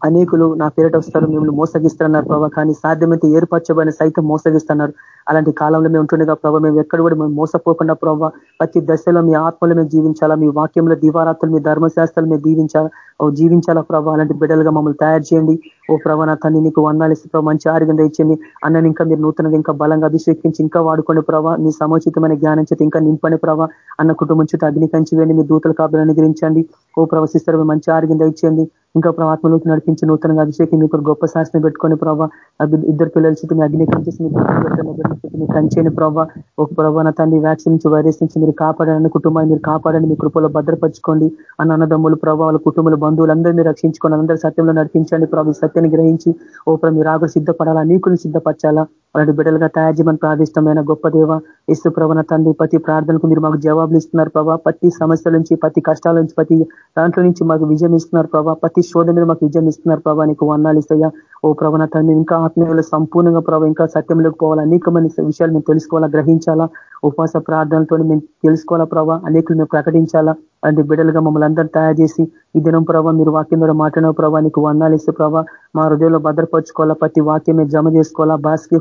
అనేకులు నా పేరిట వస్తారు మిమ్మల్ని మోసగిస్తున్నారు ప్రభావ కానీ సాధ్యమైతే ఏర్పరచబడిన సైతం మోసగిస్తున్నారు. అలాంటి కాలంలో మేము ఉంటుండగా ప్రభావ మేము ఎక్కడ కూడా మేము మోసపోకుండా ప్రభావ ప్రతి దశలో మీ ఆత్మలో మేము జీవించాలా మీ వాక్యంలో దివారాత్రులు మీ ధర్మశాస్త్రాలు మేము జీవించాలా జీవించాలా ప్రభావ అలాంటి బిడ్డలుగా మమ్మల్ని తయారు చేయండి. ఓ ప్రభా నా తన్ని నీకు వందాలు ఇస్తే ప్రభావ మంచి ఆరోగ్యం ఇచ్చింది అన్నని ఇంకా మీరు నూతనంగా ఇంకా బలంగా అభిషేకించి ఇంకా వాడుకోండి ప్రభావ మీ సముచితమైన జ్ఞానం చేతి ఇంకా నింపని ప్రభావ అన్న కుటుంబం చుట్టూ అగ్నికంచి వేయండి మీ దూతల కాపులు అనుగ్రహించండి. ఓ ప్రవశిస్తారు మంచి ఆరోగ్యం ఇచ్చేయండి ఇంకా ప్రభాత్మలోకి నడిపించి నూతనంగా అభిషేకం మీకు గొప్ప శాసనం పెట్టుకొని ప్రభావ ఇద్దరు పిల్లల చుట్టూ మీ అగ్నికంచేసి మీ కంచేని ప్రభావ ఒక ప్రభావ తన్ని వ్యాక్సిన్ నుంచి వైరస్ నుంచి మీరు కాపాడండి కుటుంబాన్ని మీరు కాపాడండి. మీ కృపలో భద్రపరచుకోండి. అన్న అన్నదమ్ములు ప్రభావాల కుటుంబాల మీరు రక్షించుకోండి. అందరూ సత్యంలో నడిపించండి ప్రభావ సత్యాన్ని గ్రహించి ఓ ప్రభు మీరు ఆగు సిద్ధపడాలా? నీకుని సిద్ధపరచాలా? అలాంటి బిడ్డలుగా తయారు చేయమని ప్రార్థిష్టమైన గొప్ప దేవ ఇసు ప్రవణ తండ్రి ప్రతి ప్రార్థనకు మీరు మాకు జవాబులు ఇస్తున్నారు ప్రభావ ప్రతి సమస్యల నుంచి ప్రతి కష్టాల నుంచి ప్రతి దాంట్లో నుంచి మాకు విజయం ఇస్తున్నారు ప్రభావ ప్రతి శోధ మీద మాకు విజయం ఇస్తున్నారు ప్రభావ నీకు వర్ణాలు ఇస్తాయా? ఓ ప్రవణ తండ్రి ఇంకా ఆత్మీయులు సంపూర్ణంగా ప్రభావ ఇంకా సత్యంలోకి పోవాలా? అనేకమైన విషయాలు మేము తెలుసుకోవాలా గ్రహించాలా? ఉపవాస ప్రార్థనలతో మేము తెలుసుకోవాలా ప్రభావ అనేకులు మేము ప్రకటించాలా? అంటే బిడ్డలుగా మమ్మల్ని అందరూ తయారు చేసి ఈ దినం ప్రభావ మీరు వాక్యం ద్వారా మాట్లాడిన ప్రభావ నీకు వర్ణాలు ఇస్తే ప్రభావ మా హృదయంలో భద్రపరచుకోవాలా ప్రతి వాక్యం మీరు జమ చేసుకోవాలా బాస్కి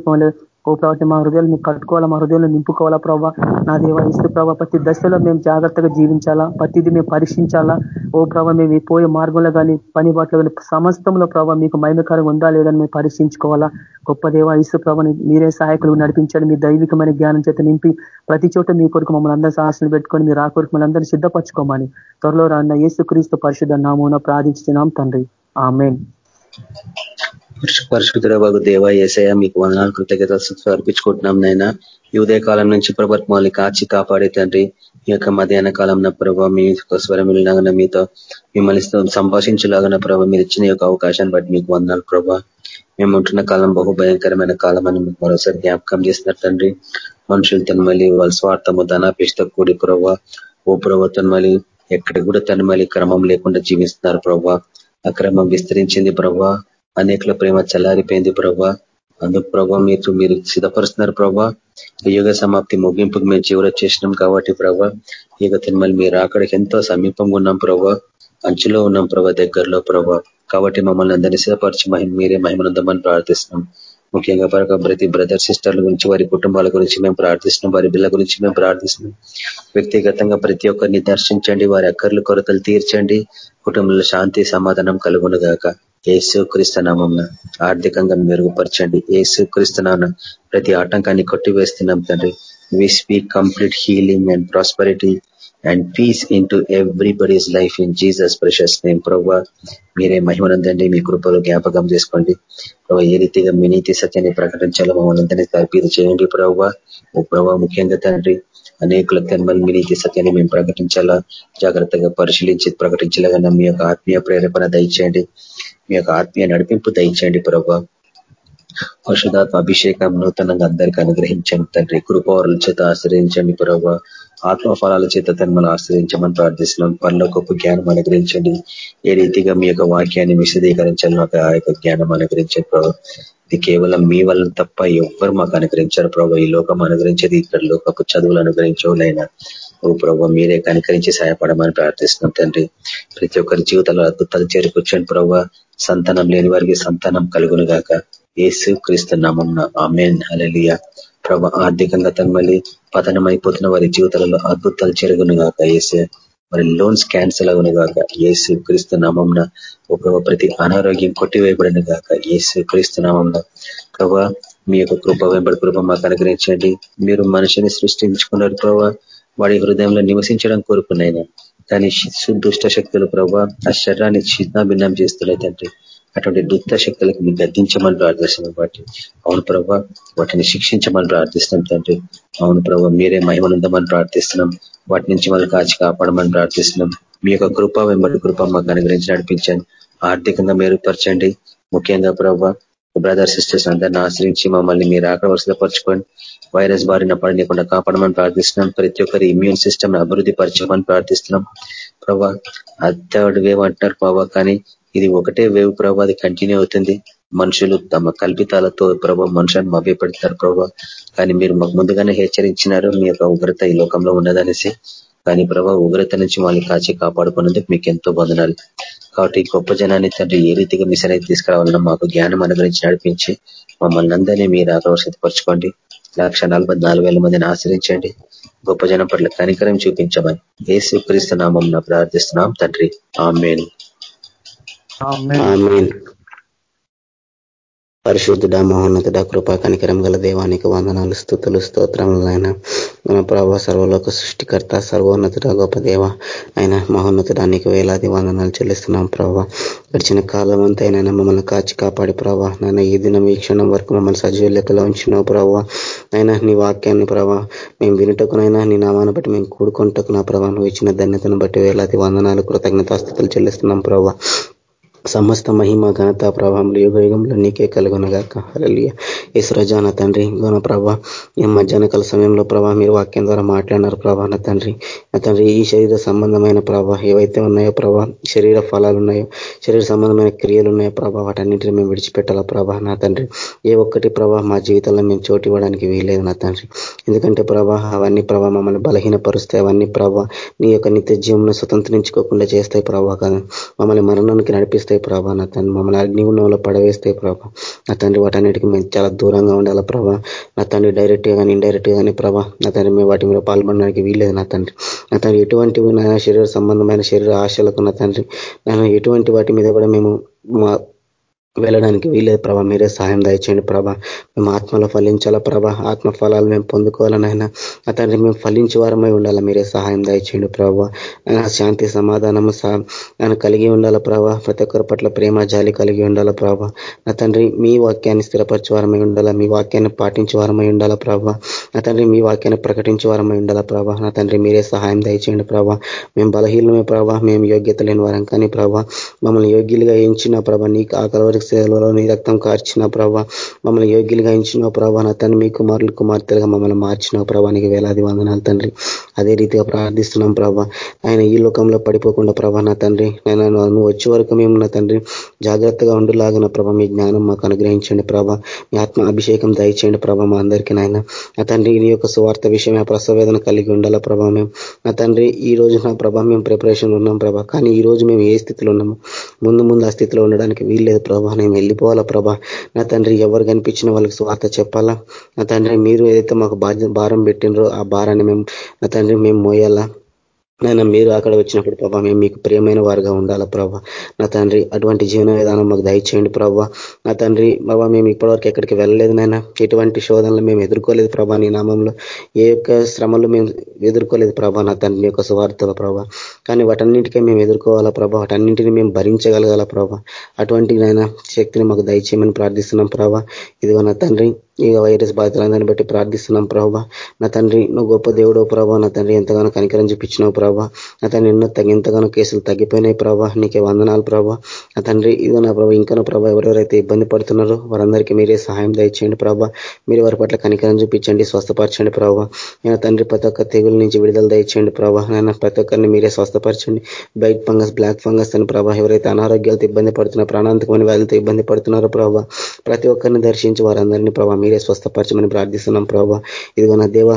ఓ ప్రభావ మా హృదయాలు మీకు కట్టుకోవాలా మా హృదయంలో నింపుకోవాలా ప్రభావ నా దేవ ఇస్తే ప్రభావ ప్రతి దశలో మేము జాగ్రత్తగా జీవించాలా ప్రతిదీ మేము పరీక్షించాలా. ఓ ప్రభావ మేము పోయే మార్గంలో కానీ పని బాట్లో కానీ సమస్తంలో ప్రభావ మీకు మైమకారం ఉందా లేదని మేము పరీక్షించుకోవాలా. గొప్ప దేవ ఇసు ప్రభావని మీరే సహాయకులు నడిపించండి మీ దైవికమైన జ్ఞానం చేత నింపి ప్రతి చోట మీ కొరకు మమ్మల్ని అందరూ సాహసం పెట్టుకొని మీరు ఆ కొరకు మమ్మల్ని అందరినీ సిద్ధపరచుకోమని త్వరలో రాన్న క్రీస్తు పరిశుద్ధ నామూన ప్రార్థించినాం తండ్రి. ఆమెన్. పరిశుద్ధ బాబు దేవ ఏసయ మీకు వందనాలు కృతజ్ఞత అర్పించుకుంటున్నాం నైనా ఈ ఉదయ కాలం నుంచి ప్రభాత్ మమ్మల్ని కాచి కాపాడే తండ్రి ఈ యొక్క మధ్యాహ్న కాలం ప్రభావ మీ స్వరం వెళ్ళినాగన మీతో మిమ్మల్ని సంభాషించలాగన ప్రభావ మీరు ఇచ్చిన యొక్క అవకాశాన్ని బట్టి మీకు వందనాలు ప్రభావ మేము ఉంటున్న కాలం బహు భయంకరమైన కాలం అని మరోసారి జ్ఞాపకం చేస్తున్నారు తండ్రి. మనుషులు తను మళ్ళీ వాళ్ళ స్వార్థము ధనాపేషతో కూడి ప్రభావ ఓ ప్రభావ తను మళ్ళీ ఎక్కడ కూడా తను మళ్ళీ క్రమం లేకుండా జీవిస్తున్నారు ప్రభావ అక్రమం విస్తరించింది ప్రభా. అనేకుల ప్రేమ చల్లారిపోయింది ప్రభా. అందుకు ప్రభా మీరు మీరు సిద్ధపరుస్తున్నారు ప్రభా. యుగ సమాప్తి ముగింపుకు మేము చివర వచ్చేసినాం కాబట్టి ప్రభా ఇక తిరుమల మీరు అక్కడికి ఎంతో సమీపంగా ఉన్నాం ప్రభా. అంచులో ఉన్నాం ప్రభా దగ్గరలో ప్రభా. కాబట్టి మమ్మల్ని అందరినీ సిద్ధపరిచి మహిమ మీరే మహిమనుందమని ప్రార్థిస్తున్నాం. ముఖ్యంగా ప్రతి బ్రదర్ సిస్టర్ల గురించి వారి కుటుంబాల గురించి మేము ప్రార్థిస్తున్నాం. వారి బిల్ల గురించి మేము ప్రార్థిస్తున్నాం. వ్యక్తిగతంగా ప్రతి ఒక్కరిని దర్శించండి. వారి అక్కర్లు కొరతలు తీర్చండి. కుటుంబంలో శాంతి సమాధానం కలుగునుగాక ఏసుక్రీస్తునామం ఆర్థికంగా మెరుగుపరచండి. ఏసుక్రీస్తునామం ప్రతి ఆటంకాన్ని కొట్టివేస్తున్నాం తండ్రి. We speak complete healing and prosperity and peace into everybody's life in Jesus precious name ప్రభావ మీరే మహిమనందండి. మీ కృపలు జ్ఞాపకం చేసుకోండి. ప్రభావ ఏ రీతిగా మీ నీతి సత్యాన్ని ప్రకటించాలో మమ్మల్ని అందరినీ తర్పీదు చేయండి ప్రభావ ఓ ప్రభావ ముఖ్యంగా తండ్రి అనేకుల తన్మల్ మీ నీతి సత్యాన్ని మేము ప్రకటించాలా? జాగ్రత్తగా పరిశీలించి ప్రకటించలేగా మీ యొక్క ఆత్మీయ ప్రేరేపణ దయచేయండి. మీ యొక్క ఆత్మీయ నడిపింపు దయచేయండి ప్రభా. పరిశుధాత్మ అభిషేకం నూతనంగా అందరికీ అనుగ్రహించండి తండ్రి. కృపవరుల చేత ఆశ్రయించండి ప్రభా. ఆత్మఫలాల చేత తన్మను ఆశ్రయించమని ప్రార్థిస్తున్నాం. పనిలో గొప్ప జ్ఞానం అనుగ్రహించండి. ఏ రీతిగా మీ యొక్క వాక్యాన్ని విశదీకరించాలని ఆ యొక్క జ్ఞానం అనుగ్రహించండి ప్రభావ ఇది కేవలం మీ వలన తప్ప ఎవ్వరు మాకు అనుగ్రహించారు ప్రభావ ఈ లోకం అనుగ్రహించేది ఇక్కడ లోకపు చదువులు అనుగ్రహించవులైనా ఓ ప్రభావ మీరే కనికరించి సహాయపడమని ప్రార్థిస్తున్నాం తండ్రి. ప్రతి ఒక్కరి జీవితంలో అద్భుతాలు చేరుకొచ్చండి ప్రభావ సంతానం లేని వారికి సంతానం కలుగును గాక. ఏసు క్రీస్తు నామం ఆమెన్. అలలియ ప్రభ ఆర్థికంగా తమ్మలి పతనమైపోతున్న వారి జీవితాలలో అద్భుతాలు చెరుగును గాక ఏసు మరి లోన్స్ క్యాన్సిల్ అవును గాక ఏసు క్రీస్తు నామంన ఒక ప్రతి అనారోగ్యం కొట్టివేయబడిన గాక ఏసు క్రీస్తు నామంన ప్రభా మీ యొక్క కృప వెంబడి కృప మాకు అనుగ్రహించండి. మీరు మనిషిని సృష్టించుకున్నారు ప్రభా. వాడి హృదయంలో నివసించడం కోరుకున్నాయినా. కానీ దుష్ట శక్తులు ప్రభా ఆ శరీరాన్ని చిన్నాభిన్నం చేస్తున్నాయి తండ్రి. అటువంటి దుష్ట శక్తులకు మీరు గద్దించమని ప్రార్థిస్తున్నాం వాటి. అవును ప్రభా వాటిని శిక్షించమని ప్రార్థిస్తున్నాం తండ్రి. అవును ప్రభా మీరే మహిమనుందమని ప్రార్థిస్తున్నాం. వాటి నుంచి మనం కాచి కాపాడమని ప్రార్థిస్తున్నాం. మీ యొక్క కృప వెంబడి కృప మాకు అనుగ్రహించి నడిపించండి. ఆర్థికంగా మెరుగుపరచండి ముఖ్యంగా ప్రభావ బ్రదర్ సిస్టర్స్ అందరిని ఆశ్రయించి మమ్మల్ని మీరు ఆకడ వరుసపరచుకోండి వైరస్ బారిన పడనీయకుండా కాపాడమని ప్రార్థిస్తున్నాం. ప్రతి ఒక్కరి ఇమ్యూన్ సిస్టమ్ అభివృద్ధి పరచమని ప్రార్థిస్తున్నాం. ప్రభా థర్డ్ వేవ్ అంటున్నారు ప్రభా కానీ ఇది ఒకటే వేవ్ ప్రభా అది కంటిన్యూ అవుతుంది. మనుషులు తమ కల్పితాలతో ప్రభా మనుషులను మభ్యపెడతారు ప్రభా. కానీ మీరు మాకు ముందుగానే హెచ్చరించినారు మీ యొక్క ఉగ్రత ఈ లోకంలో ఉన్నదనేసి. కానీ ప్రభా ఉగ్రత నుంచి వాళ్ళని కాచి కాపాడుకున్నందుకు మీకు ఎంతో బంధనాలు కాబట్టి గొప్ప జనాన్ని తండ్రి ఏ రీతిగా మిషన్ అయితే తీసుకురావాలన్నా మాకు జ్ఞానం అనుగ్రహించి నడిపించి మమ్మల్ని అందరినీ మీరు ఆకర్షితపరచుకోండి లక్ష మందిని ఆశ్రయించండి. గొప్ప జనం పట్ల కనికరం చూపించమని ఏసు క్రీస్తు నామం ప్రార్థిస్తున్నాం తండ్రి. ఆమెను. పరిశుద్ధుడ మహోన్నతుడ కృపా కనికరం గల దేవానికి వందనాలు స్థుతులు స్తోత్రములైన మన ప్రభా సర్వలోక సృష్టికర్త సర్వోన్నతుడ గొప్ప దేవ. ఆయన మహోన్నతుడానికి వేలాది వందనాలు చెల్లిస్తున్నాం ప్రభా. గడిచిన కాలం అంతా ఆయన మమ్మల్ని కాచి కాపాడి ప్రభా. నాయన ఈ దినం ఈ క్షణం వరకు మమ్మల్ని సజీవ లెక్కలో ఉంచినావు ప్రభా. ఆయన నీ వాక్యాన్ని ప్రభా మేము వినుటకునైనా నీ నామాన్ని బట్టి మేము కూడుకుంటకు నా ప్రభా నువ్వు ఇచ్చిన ధన్యతను బట్టి వేలాది వందనాలు కృతజ్ఞతాస్థుతులు చెల్లిస్తున్నాం ప్రభా. సమస్త మహిమ ఘనత ప్రభావం యుగ యుగంలో నీకే కలుగునగాక. హలలియ ఇసురజాన తండ్రి. గోన ప్రభా ఈ మధ్యాహ్న కాల సమయంలో ప్రభా మీరు వాక్యం ద్వారా మాట్లాడినారు ప్రభా నా తండ్రి. నా తండ్రి ఈ శరీర సంబంధమైన ప్రభా ఏవైతే ఉన్నాయో ప్రభా శరీర ఫలాలు ఉన్నాయో శరీర సంబంధమైన క్రియలు ఉన్నాయో ప్రభా వాటన్నింటినీ మేము విడిచిపెట్టాలా ప్రభా నా తండ్రి. ఏ ఒక్కటి ప్రభా మా జీవితంలో మేము చోటు ఇవ్వడానికి వీలేదు నా తండ్రి. ఎందుకంటే ప్రభా అవన్నీ ప్రభా మమ్మల్ని బలహీనపరుస్తాయి. అవన్నీ ప్రభా నీ యొక్క నిత్య జీవంలో స్వతంత్రించుకోకుండా చేస్తాయి ప్రభా కదా. మమ్మల్ని మరణానికి నడిపిస్తాయి పడవేస్తే ప్రభా నా తండ్రి మమ్మల్ని అగ్నిగుణంలో పడవేస్తాయి ప్రభా నా తండ్రి వాటన్నిటికీ మేము చాలా దూరంగా ఉండాలి ప్రభా నా తండ్రి డైరెక్ట్గా కానీ ఇండైరెక్ట్గా కానీ ప్రభా నా తండ్రి మేము వాటి మీద పాల్గొనడానికి వీల్లేదు నా తండ్రి. నా తండ్రి ఎటువంటి నా శరీర సంబంధమైన శరీర ఆశలకు నా తండ్రి నన్ను ఎటువంటి వాటి మీద కూడా మేము వెళ్ళడానికి వీలేదు ప్రభా. మీరే సహాయం దయచేయండి ప్రభా. మేము ఆత్మలో ఫలించాలా ప్రభా? ఆత్మ ఫలాలు మేము పొందుకోవాలనైనా అతన్ని మేము ఫలించే వారమై ఉండాలా? మీరే సహాయం దయచేయండి ప్రభా. శాంతి సమాధానము ఆయన కలిగి ఉండాలా ప్రభా? ప్రతి ఒక్కరి పట్ల ప్రేమ జాలి కలిగి ఉండాలా ప్రభా? నా తండ్రి మీ వాక్యాన్ని స్థిరపరిచే వారమై ఉండాలా? మీ వాక్యాన్ని పాటించే వారమై ఉండాలా ప్రభా? నా తండ్రి మీ వాక్యాన్ని ప్రకటించే వారమై ఉండాలా ప్రభా? నా తండ్రి మీరే సహాయం దయచేయండి ప్రభా. మేము బలహీనమే ప్రభా. మేము యోగ్యత లేని వారం కానీ ప్రభా. మమ్మల్ని యోగ్యులుగా ఎంచిన ప్రభా. నీకు ఆకలి సేవలలో నీ రక్తం కార్చిన ప్రభా మమ్మల్ని యోగ్యులుగా ఇచ్చిన ప్రభా నా తండ్రి మీ కుమారులు కుమార్తెలుగా మమ్మల్ని మార్చిన ప్రభానికి వేలాది వందనాలు తండ్రి. అదే రీతిగా ప్రార్థిస్తున్నాం ప్రభా. ఆయన ఈ లోకంలో పడిపోకుండా ప్రభా నా తండ్రి నేను నువ్వు వచ్చే వరకు మేము నా తండ్రి జాగ్రత్తగా ఉండులాగిన ప్రభా మీ జ్ఞానం మాకు అనుగ్రహించండి ప్రభా. మీ ఆత్మ అభిషేకం దయచేయండి ప్రభా మా అందరికీ నాయన. నా తండ్రి నీ యొక్క సువార్త విషయం ప్రసవేదన కలిగి ఉండాల ప్రభా మేము. నా తండ్రి ఈ రోజు నా ప్రభా మేము ప్రిపరేషన్ ఉన్నాం ప్రభా. కానీ ఈ రోజు మేము ఏ స్థితిలో ఉన్నాము ముందు ముందు ఆ స్థితిలో ఉండడానికి వీల్లేదు ప్రభా. నేను వెళ్ళిపోవాలా ప్రభా? నా తండ్రి ఎవరు కనిపించిన వాళ్ళకి స్వార్థ చెప్పాలా? నా తండ్రి మీరు ఏదైతే మాకు భారం పెట్టినరో ఆ భారాన్ని మేము నా తండ్రి మేము మోయాలా? నైనా మీరు అక్కడ వచ్చినప్పుడు ప్రభా మేము మీకు ప్రియమైన వారుగా ఉండాలా ప్రభా? నా తండ్రి అటువంటి జీవన విధానం మాకు దయచేయండి ప్రభా. నా తండ్రి బాబా మేము ఇప్పటివరకు ఎక్కడికి వెళ్ళలేదు నాయన. ఎటువంటి శోధనలు మేము ఎదుర్కోలేదు ప్రభా నీ నామంలో. ఏ యొక్క శ్రమలు మేము ఎదుర్కోలేదు ప్రభా నా తండ్రి యొక్క సువార్తల ప్రభా. కానీ వాటన్నింటికీ మేము ఎదుర్కోవాలా ప్రభా? వాటన్నింటినీ మేము భరించగలగాల ప్రభా? అటువంటి నాయన శక్తిని మాకు దయచేయమని ప్రార్థిస్తున్నాం ప్రభా. ఇదిగో నా తండ్రి ఈ వైరస్ బాధితులందరినీ బట్టి ప్రార్థిస్తున్నాం ప్రభావ నా తండ్రి నువ్వు గొప్ప దేవుడో ప్రభావ నా తండ్రి ఎంతగానో కనికరం చూపించినావు ప్రభావ నా తండ్రి ఎన్నో తగ్గి ఎంతగానో కేసులు తగ్గిపోయినాయి ప్రభావ నీకే వందనాలు ప్రభావ నా తండ్రి ఇదో నా ప్రభావ ఇంకా ప్రభావ ఎవరెవరైతే ఇబ్బంది పడుతున్నారో వారందరికీ మీరే సహాయం దయచేయండి ప్రభావ మీరు వారి పట్ల కనికరం చూపించండి స్వస్థపరచండి ప్రభావ నేను తండ్రి ప్రతి ఒక్క తెగుల నుంచి విడుదల దయచేయండి ప్రభావ నేను ప్రతి ఒక్కరిని మీరే స్వస్థపరచండి. బైట్ ఫంగస్ బ్లాక్ ఫంగస్ అని ప్రభావ ఎవరైతే అనారోగ్యాలతో ఇబ్బంది పడుతున్నారో ప్రాణాంతకమైన వ్యాధులతో ఇబ్బంది పడుతున్నారో ప్రభావ ప్రతి ఒక్కరిని దర్శించి వారందరినీ ప్రభావ మీరే స్వస్థపరచమని ప్రార్థిస్తున్నాం ప్రభావ ఇదిగో నా దేవ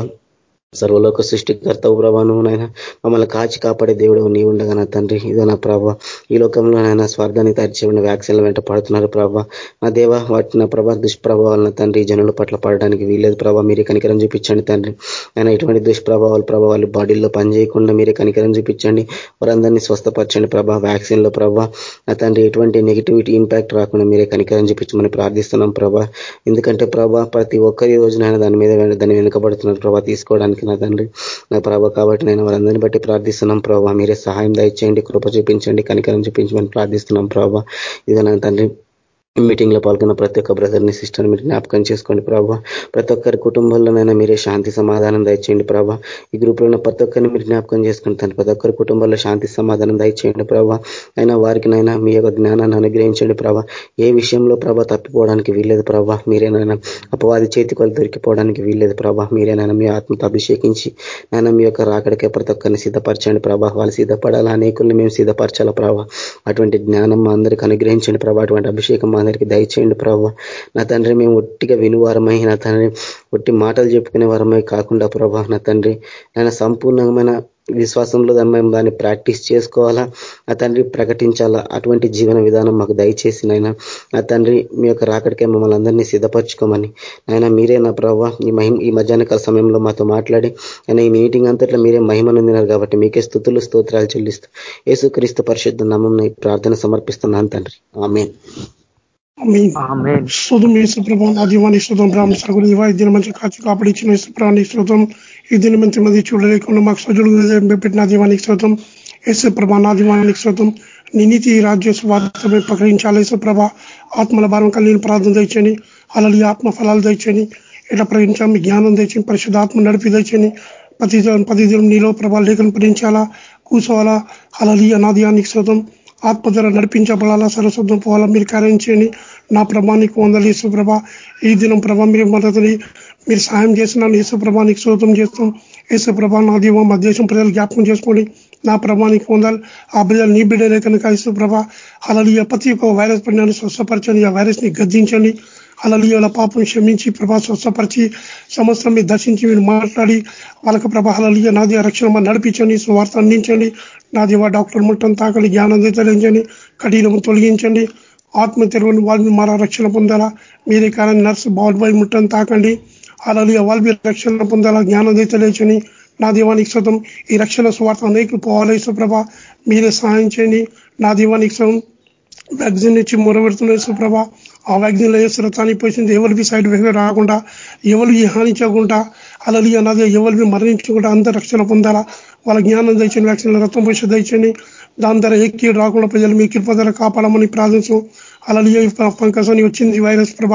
సర్వలోక సృష్టికర్త ప్రభా నాయన. మమ్మల్ని కాచి కాపాడే దేవుడు నీ ఉండగా నా తండ్రి. ఇదో నా ప్రభా. ఈ లోకంలో నాయన స్వార్థాన్ని తరిచేసిన వ్యాక్సిన్ల వెంట పడుతున్నారు ప్రభా. నా దేవ వాటి నా ప్రభా దుష్ప్రభావాలను తండ్రి. జనుల పట్ల పడడానికి వీలేదు ప్రభా. మీరే కనికరం చూపించండి తండ్రి. ఆయన ఇటువంటి దుష్ప్రభావాలు ప్రభావాలు బాడీల్లో పనిచేయకుండా మీరే కనికరం చూపించండి. వారందరినీ స్వస్థపరచండి ప్రభా. వ్యాక్సిన్లో ప్రభా. నా తండ్రి ఎటువంటి నెగిటివిటీ ఇంపాక్ట్ రాకుండా మీరే కనికరం చూపించమని ప్రార్థిస్తున్నాం ప్రభా. ఎందుకంటే ప్రభా ప్రతి ఒక్కరి రోజునైనా దాని మీద దాన్ని వెనుకబడుతున్నారు ప్రభా. తీసుకోవడానికి నా తండ్రి నా ప్రభావ కాబట్టి నేను వారందరిని బట్టి ప్రార్థిస్తున్నాం ప్రభావ మీరే సహాయం దయచేయండి కృప చూపించండి కనికరం చూపించమని ప్రార్థిస్తున్నాం ప్రభావ ఇది నా తండ్రి మీటింగ్లో పాల్గొన్న ప్రతి ఒక్క బ్రదర్ని సిస్టర్ మీరు జ్ఞాపకం చేసుకోండి ప్రభావ ప్రతి ఒక్కరి కుటుంబంలోనైనా మీరే శాంతి సమాధానం దయచేయండి ప్రభావ ఈ గ్రూప్లో ఉన్న ప్రతి ఒక్కరిని మీరు జ్ఞాపకం చేసుకుని ప్రతి ఒక్కరి కుటుంబంలో శాంతి సమాధానం దయచేయండి ప్రభావ అయినా వారికి నైనా మీ యొక్క జ్ఞానాన్ని అనుగ్రహించండి ప్రభావ ఏ విషయంలో ప్రభా తప్పిపోవడానికి వీల్లేదు ప్రభా. మీరేనైనా అపవాది చేతి కొలు దొరికిపోవడానికి వీల్లేదు ప్రభా. మీరేనైనా మీ ఆత్మతో అభిషేకించి నాయన మీ యొక్క రాకడికే ప్రతి ఒక్కరిని సిద్ధపరచండి ప్రభా. వాళ్ళు సిద్ధపడాలా? అనేకుల్ని మేము సిద్ధపరచాలా ప్రభావ అటువంటి జ్ఞానం మా అందరికీ అనుగ్రహించండి ప్రభా. అటువంటి అభిషేకం అందరికీ దయచేయండి ప్రభావ నా తండ్రి మేము ఒట్టిగా వినువారమై నా తండ్రి ఒట్టి మాటలు చెప్పుకునే వారమై కాకుండా ప్రభా నా తండ్రి నేను సంపూర్ణమైన విశ్వాసంలో మేము దాన్ని ప్రాక్టీస్ చేసుకోవాలా? ఆ తండ్రి ప్రకటించాలా? అటువంటి జీవన విధానం మాకు దయచేసి నాయన. ఆ తండ్రి మీ యొక్క రాకడికే మమ్మల్ని అందరినీ సిద్ధపరచుకోమని. నాయన మీరే నా ప్రభావ ఈ మహిమ ఈ మధ్యాహ్నకాల సమయంలో మాతో మాట్లాడి ఆయన ఈ మీటింగ్ అంతట్లో మీరే మహిమనుందినారు కాబట్టి మీకే స్థుతులు స్తోత్రాలు చెల్లిస్తూ యేసుక్రీస్తు పరిశుద్ధ నామం ప్రార్థన సమర్పిస్తున్నాను తండ్రి. ఆమె సగుడు దివా ఈ దిన మంచి కాచి యేసుప్రానికి శుధం ఈ దిన మంచి మంది చూడలేకుండా మాకు సజుడు పెట్టిన దీవానికి శుతం యేసుప్రభ నా దీవానికి శుతం నీ నీతి రాజ్య స్వార్థమే ప్రకటించాలి యేసుప్రభ ఆత్మల భారం కలిగిన ప్రార్థన తెచ్చని అలాగే ఆత్మ ఫలాలు తెచ్చని ఇట్లా ప్రకటించాం మీ జ్ఞానం తెచ్చని పరిశుద్ధాత్మ నడిపి తెచ్చని ప్రతి ప్రతి దినం నీలో ప్రభా లేఖను పఠించాలా కూర్చోవాలా అలలి అనాదియానికి శుతం ఆత్మ ద్వారా నడిపించబడాలా? సరస్వతం పోవాలా? మీరు కార్యం చేయండి. నా ప్రభానికి వందలు. యేసుప్రభ ఈ దినం ప్రభ మీరు మద్దతుని మీరు సాయం చేస్తున్నాను యేసుప్రభానికి శోతం చేస్తాం. యేసుప్రభ నా దీవం మా దేశం ప్రజలు జ్ఞాపకం చేసుకోండి. నా ప్రభానికి వందాలి. ఆ ప్రజలు నీ బిడ్డలే కనుక యేసుప్రభ అలా ప్రతి ఒక్క వైరస్ పడినాన్ని స్వస్థపరచండి. ఆ వైరస్ని అలలు వాళ్ళ పాపం క్షమించి ప్రభా స్వస్థపరిచి సంవత్సరం మీద దర్శించి మీరు మాట్లాడి వాళ్ళకి ప్రభా అలలియ నాది రక్షణ నడిపించండి సువార్త అందించండి నా దేవ డాక్టర్ ముట్టం తాకలి జ్ఞానం తెలియజండి కఠినము తొలగించండి ఆత్మ తెరవని వాళ్ళని మరో రక్షణ పొందాలా మీరే కానీ నర్సు బాల్బాయ్ ముట్టని తాకండి అలాగే వాళ్ళ రక్షణ పొందాలా జ్ఞానం తెలియచని నా దీవానికి శతం ఈ రక్షణ స్వార్థ అనేకులు పోవాలి సుప్రభ మీరే సహాయం చేయండి నా దీవానికి శతం వ్యాక్సిన్ ఇచ్చి మొరబెడుతున్న సుప్రభ ఆ వ్యాక్సిన్లో వేసిన పోసింది ఎవరివి సైడ్ ఎఫెక్ట్ రాకుండా ఎవరివి హానించకుండా అలలి అన్నది ఎవరివి మరణించకుండా అంత రక్షణ పొందాలా? వాళ్ళ జ్ఞానం తెచ్చండి వ్యాక్సిన్ రక్తం పోషణ తెచ్చండి దాని ధర ఎక్కి రాకుండా ప్రజలు మీ కృప ధర కాపాడమని ప్రార్థించు. అలాగే పంకసాన్ని వచ్చింది వైరస్ ప్రభ.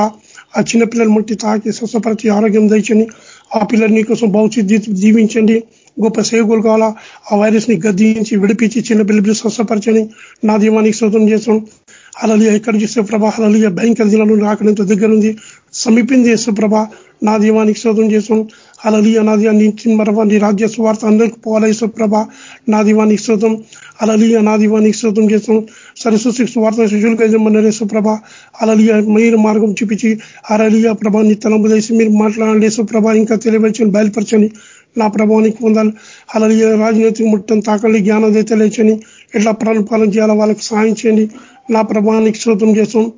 ఆ చిన్న పిల్లలు ముట్టి తాకి స్వస్థపరిచి ఆరోగ్యం తెచ్చండి ఆ పిల్లలు నీకోసం భవిష్యత్ జీవించండి. గొప్ప సేవకులు కావాలా? ఆ వైరస్ని గద్దించి విడిపించి చిన్న పిల్లలు స్వస్థపరచని నా దీవానికి శోతం చేస్తాం అలాగే ఎక్కడ చూసే ప్రభా అలలియ భయంకర దినాలు రాకడంతో దగ్గర ఉంది సమీపింది చేస్తే ప్రభా నా దీవానికి శోధం చేసాం అలలియ నా దీవాన్ని మరవ నీ రాజ్య స్వార్థ అందరికి పోవాలేశ్వ ప్రభ నా దీవానికి శోధం అలలియ నా దీవానికి శోధం చేసాం సరస్వతి స్వార్థ శిశువులు గజమన్నారు ప్రభ అలలియ మీరు మార్గం చూపించి అలలియ ప్రభాన్ని నీ తలంపు చేసి మీరు మాట్లాడండి ప్రభ ఇంకా తెలియవచ్చని బయలుపరచని నా ప్రభావానికి పొందాలి. అలలియ రాజనీతి ముట్టం తాకండి జ్ఞానం తెలియచని ఎట్లా ప్రాణపాలన చేయాలో వాళ్ళకి సాయం చేయండి. నా ప్రభావానికి శ్రోతం చేస్తాం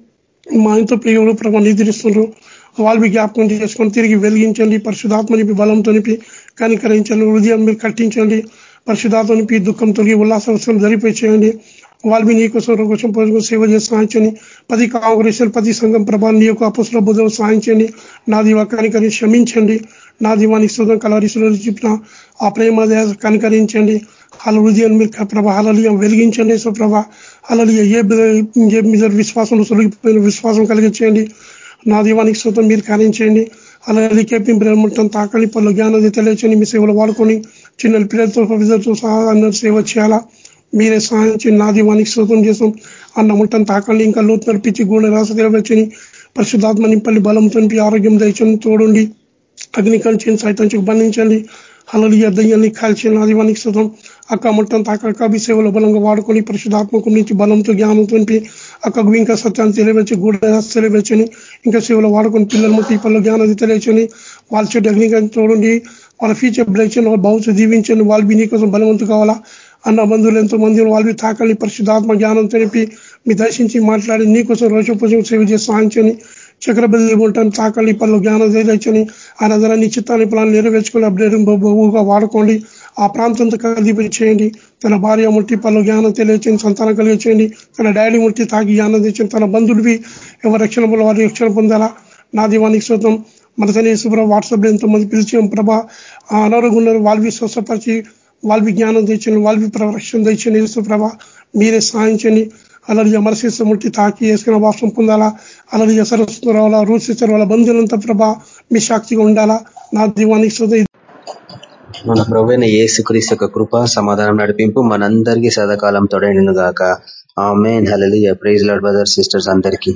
మా ఇంట్లో ప్రియులు ప్రభా నిద్రిస్తున్నారు వాళ్ళు జ్ఞాపకం చేసుకొని తిరిగి వెలిగించండి. పరిశుధాత్మ నిపి బలంతో నిపి కనికరించండి. హృదయం మీరు కట్టించండి. పరిశుధాత్మ నిపి దుఃఖం తొలగి ఉల్లాసం జరిపే చేయండి. వాళ్ళు నీకోసం కోసం కోసం సేవ చేసి సాధించండి పది కాంగ్రెస్ పది సంఘం ప్రభావం నీ యొక్క అపసుల బుధం సాధించండి నా దివా కనికరి క్షమించండి. నా దీవానికి శుధం కలరీసులో చెప్పిన ఆ ప్రేమ కనికరించండి. వాళ్ళ హృదయాన్ని మీరు ప్రభా అలలియ వెలిగించండి సుప్రభ అలాగే అలలియ ఏ ఏ మీద విశ్వాసం సొలిగిపోయిన విశ్వాసం కలిగించండి నా దీవానికి సొంతం మీరు కార్యం అలాగే కేపీ మొత్తం తాకలి పనులు జ్ఞానం తెలియచేయండి. మీ సేవలు వాడుకొని చిన్న పిల్లలతో ప్రజలతో సహా సేవ చేయాలా? మీరే సహాయం నా దీవానికి శ్రోతం చేసాం అన్న ముట్టని తాకండి. ఇంకా లోతు నడిపించి గుణ రాస తెరవచ్చని పరిశుద్ధాత్మ నింపల్లి బలంతో ఆరోగ్యం దయచని తోడుండి. అగ్ని కంచి సైతం బంధించండి. అలలి దయ్యాన్ని కాల్చి నాదివానికి శుతం అక్క ముట్టం తాకక మీ సేవలో బలంగా వాడుకొని పరిశుధాత్మకు నుంచి బలంతో జ్ఞానంతో అక్కకు ఇంకా సత్యాన్ని తెలియవచ్చు గూడ తెలియవచ్చని ఇంకా సేవలో వాడుకొని పిల్లలు పీపల్లో పనులు తెలియచని వాళ్ళ చెట్టు అగ్ని చూడండి వాళ్ళ ఫ్యూచర్ బ్లెక్షన్ వాళ్ళ భవిష్యత్తు దీవించండి వాళ్ళు మీ కోసం బలవంతు కావాలా? అన్న బంధువులు ఎంతో మంది వాళ్ళు తాకలి పరిశుద్ధాత్మ జ్ఞానం తెలిపి మీ దర్శించి మాట్లాడి నీకోసం రోషపోషం సేవ చేసి సాధించని చక్రబల్లి ఉంటాను తాకాలి పనులు జ్ఞానం తెచ్చని ఆయన ధర నీ చిత్తాన్ని పనులు అప్డేట్ బహుగా వాడుకోండి. ఆ ప్రాంతంతో కలిపి చేయండి తన భార్య ముట్టి పలు జ్ఞానం తెలియచేయండి సంతానం కలిగి చేయండి తన డాడీ ముట్టి తాకి జ్ఞానం తెచ్చింది తన బంధువులవి ఎవరు రక్షణ వారి రక్షణ పొందాలా? నా దీవానికి శోతం మన తన వాట్సాప్లో వాట్సాప్ పిలిచాం ఎంతమంది పిలిచి ప్రభా. ఆ అనారోగ్యం ఉన్నారు వాళ్ళవి స్వస్థపరిచి వాళ్ళవి జ్ఞానం తెచ్చండి వాళ్ళవి రక్షణ తెచ్చండి యేసుప్రభ మీరే సాధించండి అలాగే అమరశీర్ష ముట్టి తాకి వేసుకున్న వాసం పొందాలా? అలాగే సరస్సు రావాలా రూసిస్తారు వాళ్ళ బంధువులంతా ప్రభా మీ సాక్షిగా ఉండాలా? నా దీవానికి శోధ మన ప్రవైన ఏసుక్రీస్తు యొక్క కృప సమాధానం నడిపింపు మనందరికీ సదాకాలం తొడైనను గాక ఆ hallelujah praise Lord brother sisters అందరికీ.